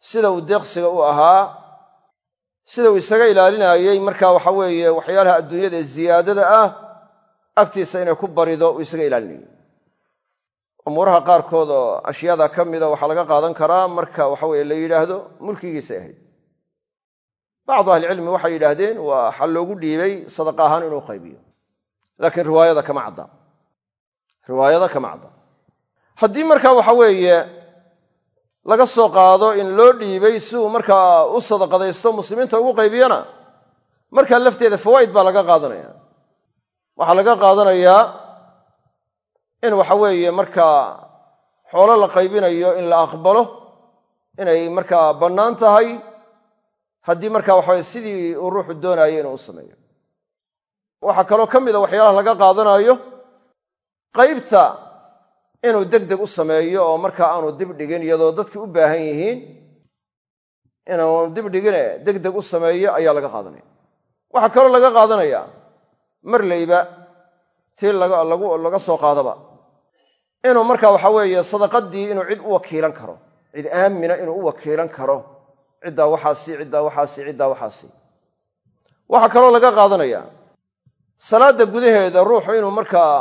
Speaker 1: sida uu deeqsiga u ahaa sida uu isaga ilaalinaayey marka waxa weeye waxyaalaha adduunyada ee ziyaadada ah agtiisa inay ku barido uu isaga ilaalinayay. Umuuraha qaarkood oo ashyaada ka mida waxaa laga qaadan karaa marka waxa weye la yidhaahdo mulkigiisay ahayd. Bacdu ahlicilmi waxay yidhaahdeen waxa loogu dhiibay sadaqa ahaan inuu qaybiyo. Laakiin riwaayada kama cadda. Riwaayada kama cadda haddii marka waxa weeye laga soo qaado in loo dhiibay si uu markaa u sadaqadaysto muslimiinta ugu qaybiyana markaa lafteeda fawaa'id baa laga qaadanaya. Waxaa laga qaadanayaa in waxa weeye markaa xoolo la qaybinayo in la aqbalo inay markaa bannaan tahay haddii markaa waxaweye sidii uu ruuxu doonaayo inuu u sameeyo. Waxaa kaloo ka mid a waxyaalaha laga qaadanayo qaybta inuu deg deg u sameeyo oo markaa aanu dib dhigin iyadoo dadkii u baahan yihiin inaanu dib dhigine deg deg u sameeyo ayaa laga qaadanaya. Waxaa kaloo laga qaadanaya marlayba tii laga soo qaadaba. Inuu marka waxa weeye sadaqadii inuu cid u wakiilan karo cid aamina inuu u wakiilan karo ciddaa waxaasi ciddaa waxaasi ciddaa waxaasi waxaa kaloo laga qaadanaya salaadda gudaheeda ruuxu inuu markaa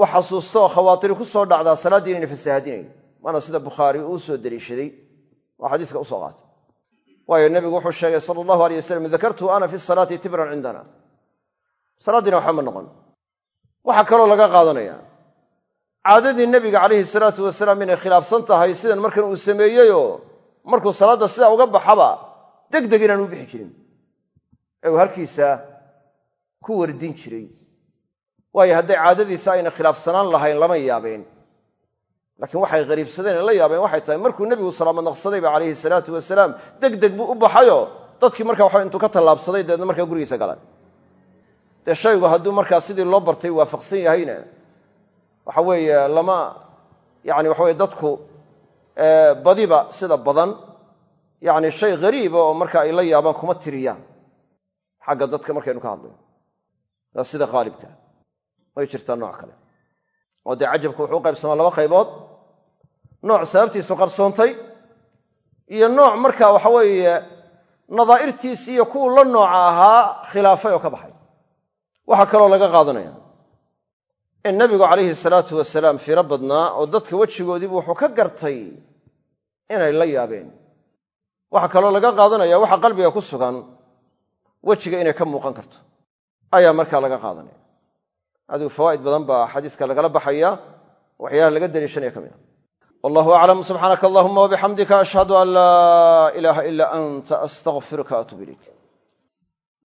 Speaker 1: wax xasuusto oo khawaatiri ku soo dhacdaa salaaddii inayna fasaahadinayn waana sida bukhaari uu soo deliishaday oo xadiiska u soo qaatay. Waayo nebigu wuxuu sheegay sala allahu alay wasalam dakartu ana fi salaati tibran cindana. Salaaddiina waxba ma noqon. Waxaa kaloo laga qaadanaya caadadii nebiga calayhi salaatu wasalaam inay khilaafsan tahay sidan markan uu sameeyeyoo markuu salaadda sidaa uga baxaba deg deg inaan u bixi jirin. Ee uu halkiisa ku wardin jiray waayo hadday caadadiisa ayna khilaafsanaan lahayn lama yaabeen. Laakiin waxay qariibsadeen la yaabeen waxay tahay markuu nebigu salaamo naqsadayba calayhi salaatu wasalaam deg deg buu u baxayo. Dadkii marka waxa intuu ka tallaabsaday dabeedna markaa gurigiisa galan dee shaygu hadduu markaa sidii loo bartay waafaqsan yahayna waxa weeye lama yani waxaweye dadku badiba sida badan yani shay ghariiba oo marka ay la yaabaan kuma tiriyaan xagga dadka markaynu ka hadlayno waa sida haalibka way jirtaa nooc kale. Oo dee cajabku wuxuu qaybsamaa laba qaybood. Nooc sababtiisu qarsoontay iyo nooc marka waxa weeye nadaa'irtiisi iyo kuwuu la nooca ahaa khilaafay oo ka baxay. Waxaa kaloo laga qaadanaya in nebigu calayhi salaatu wasalaam fiiro badnaa oo dadka wejigoodiibu wuxuu ka gartay inay la yaabeen. Waxaa kaloo laga qaadanaya waxa qalbiga ku sugan wejiga inay ka muuqan karto. Ayaa markaa laga qaadanaya adigu fawaa'id badan baa xadiiska lagala baxaya waxyaalaha laga daliishanaya ka mid a wallahu aclam subxaanaka allahuma wabixamdika ashhadu an laa ilaaha ila anta astaqfiruka atuub ilayk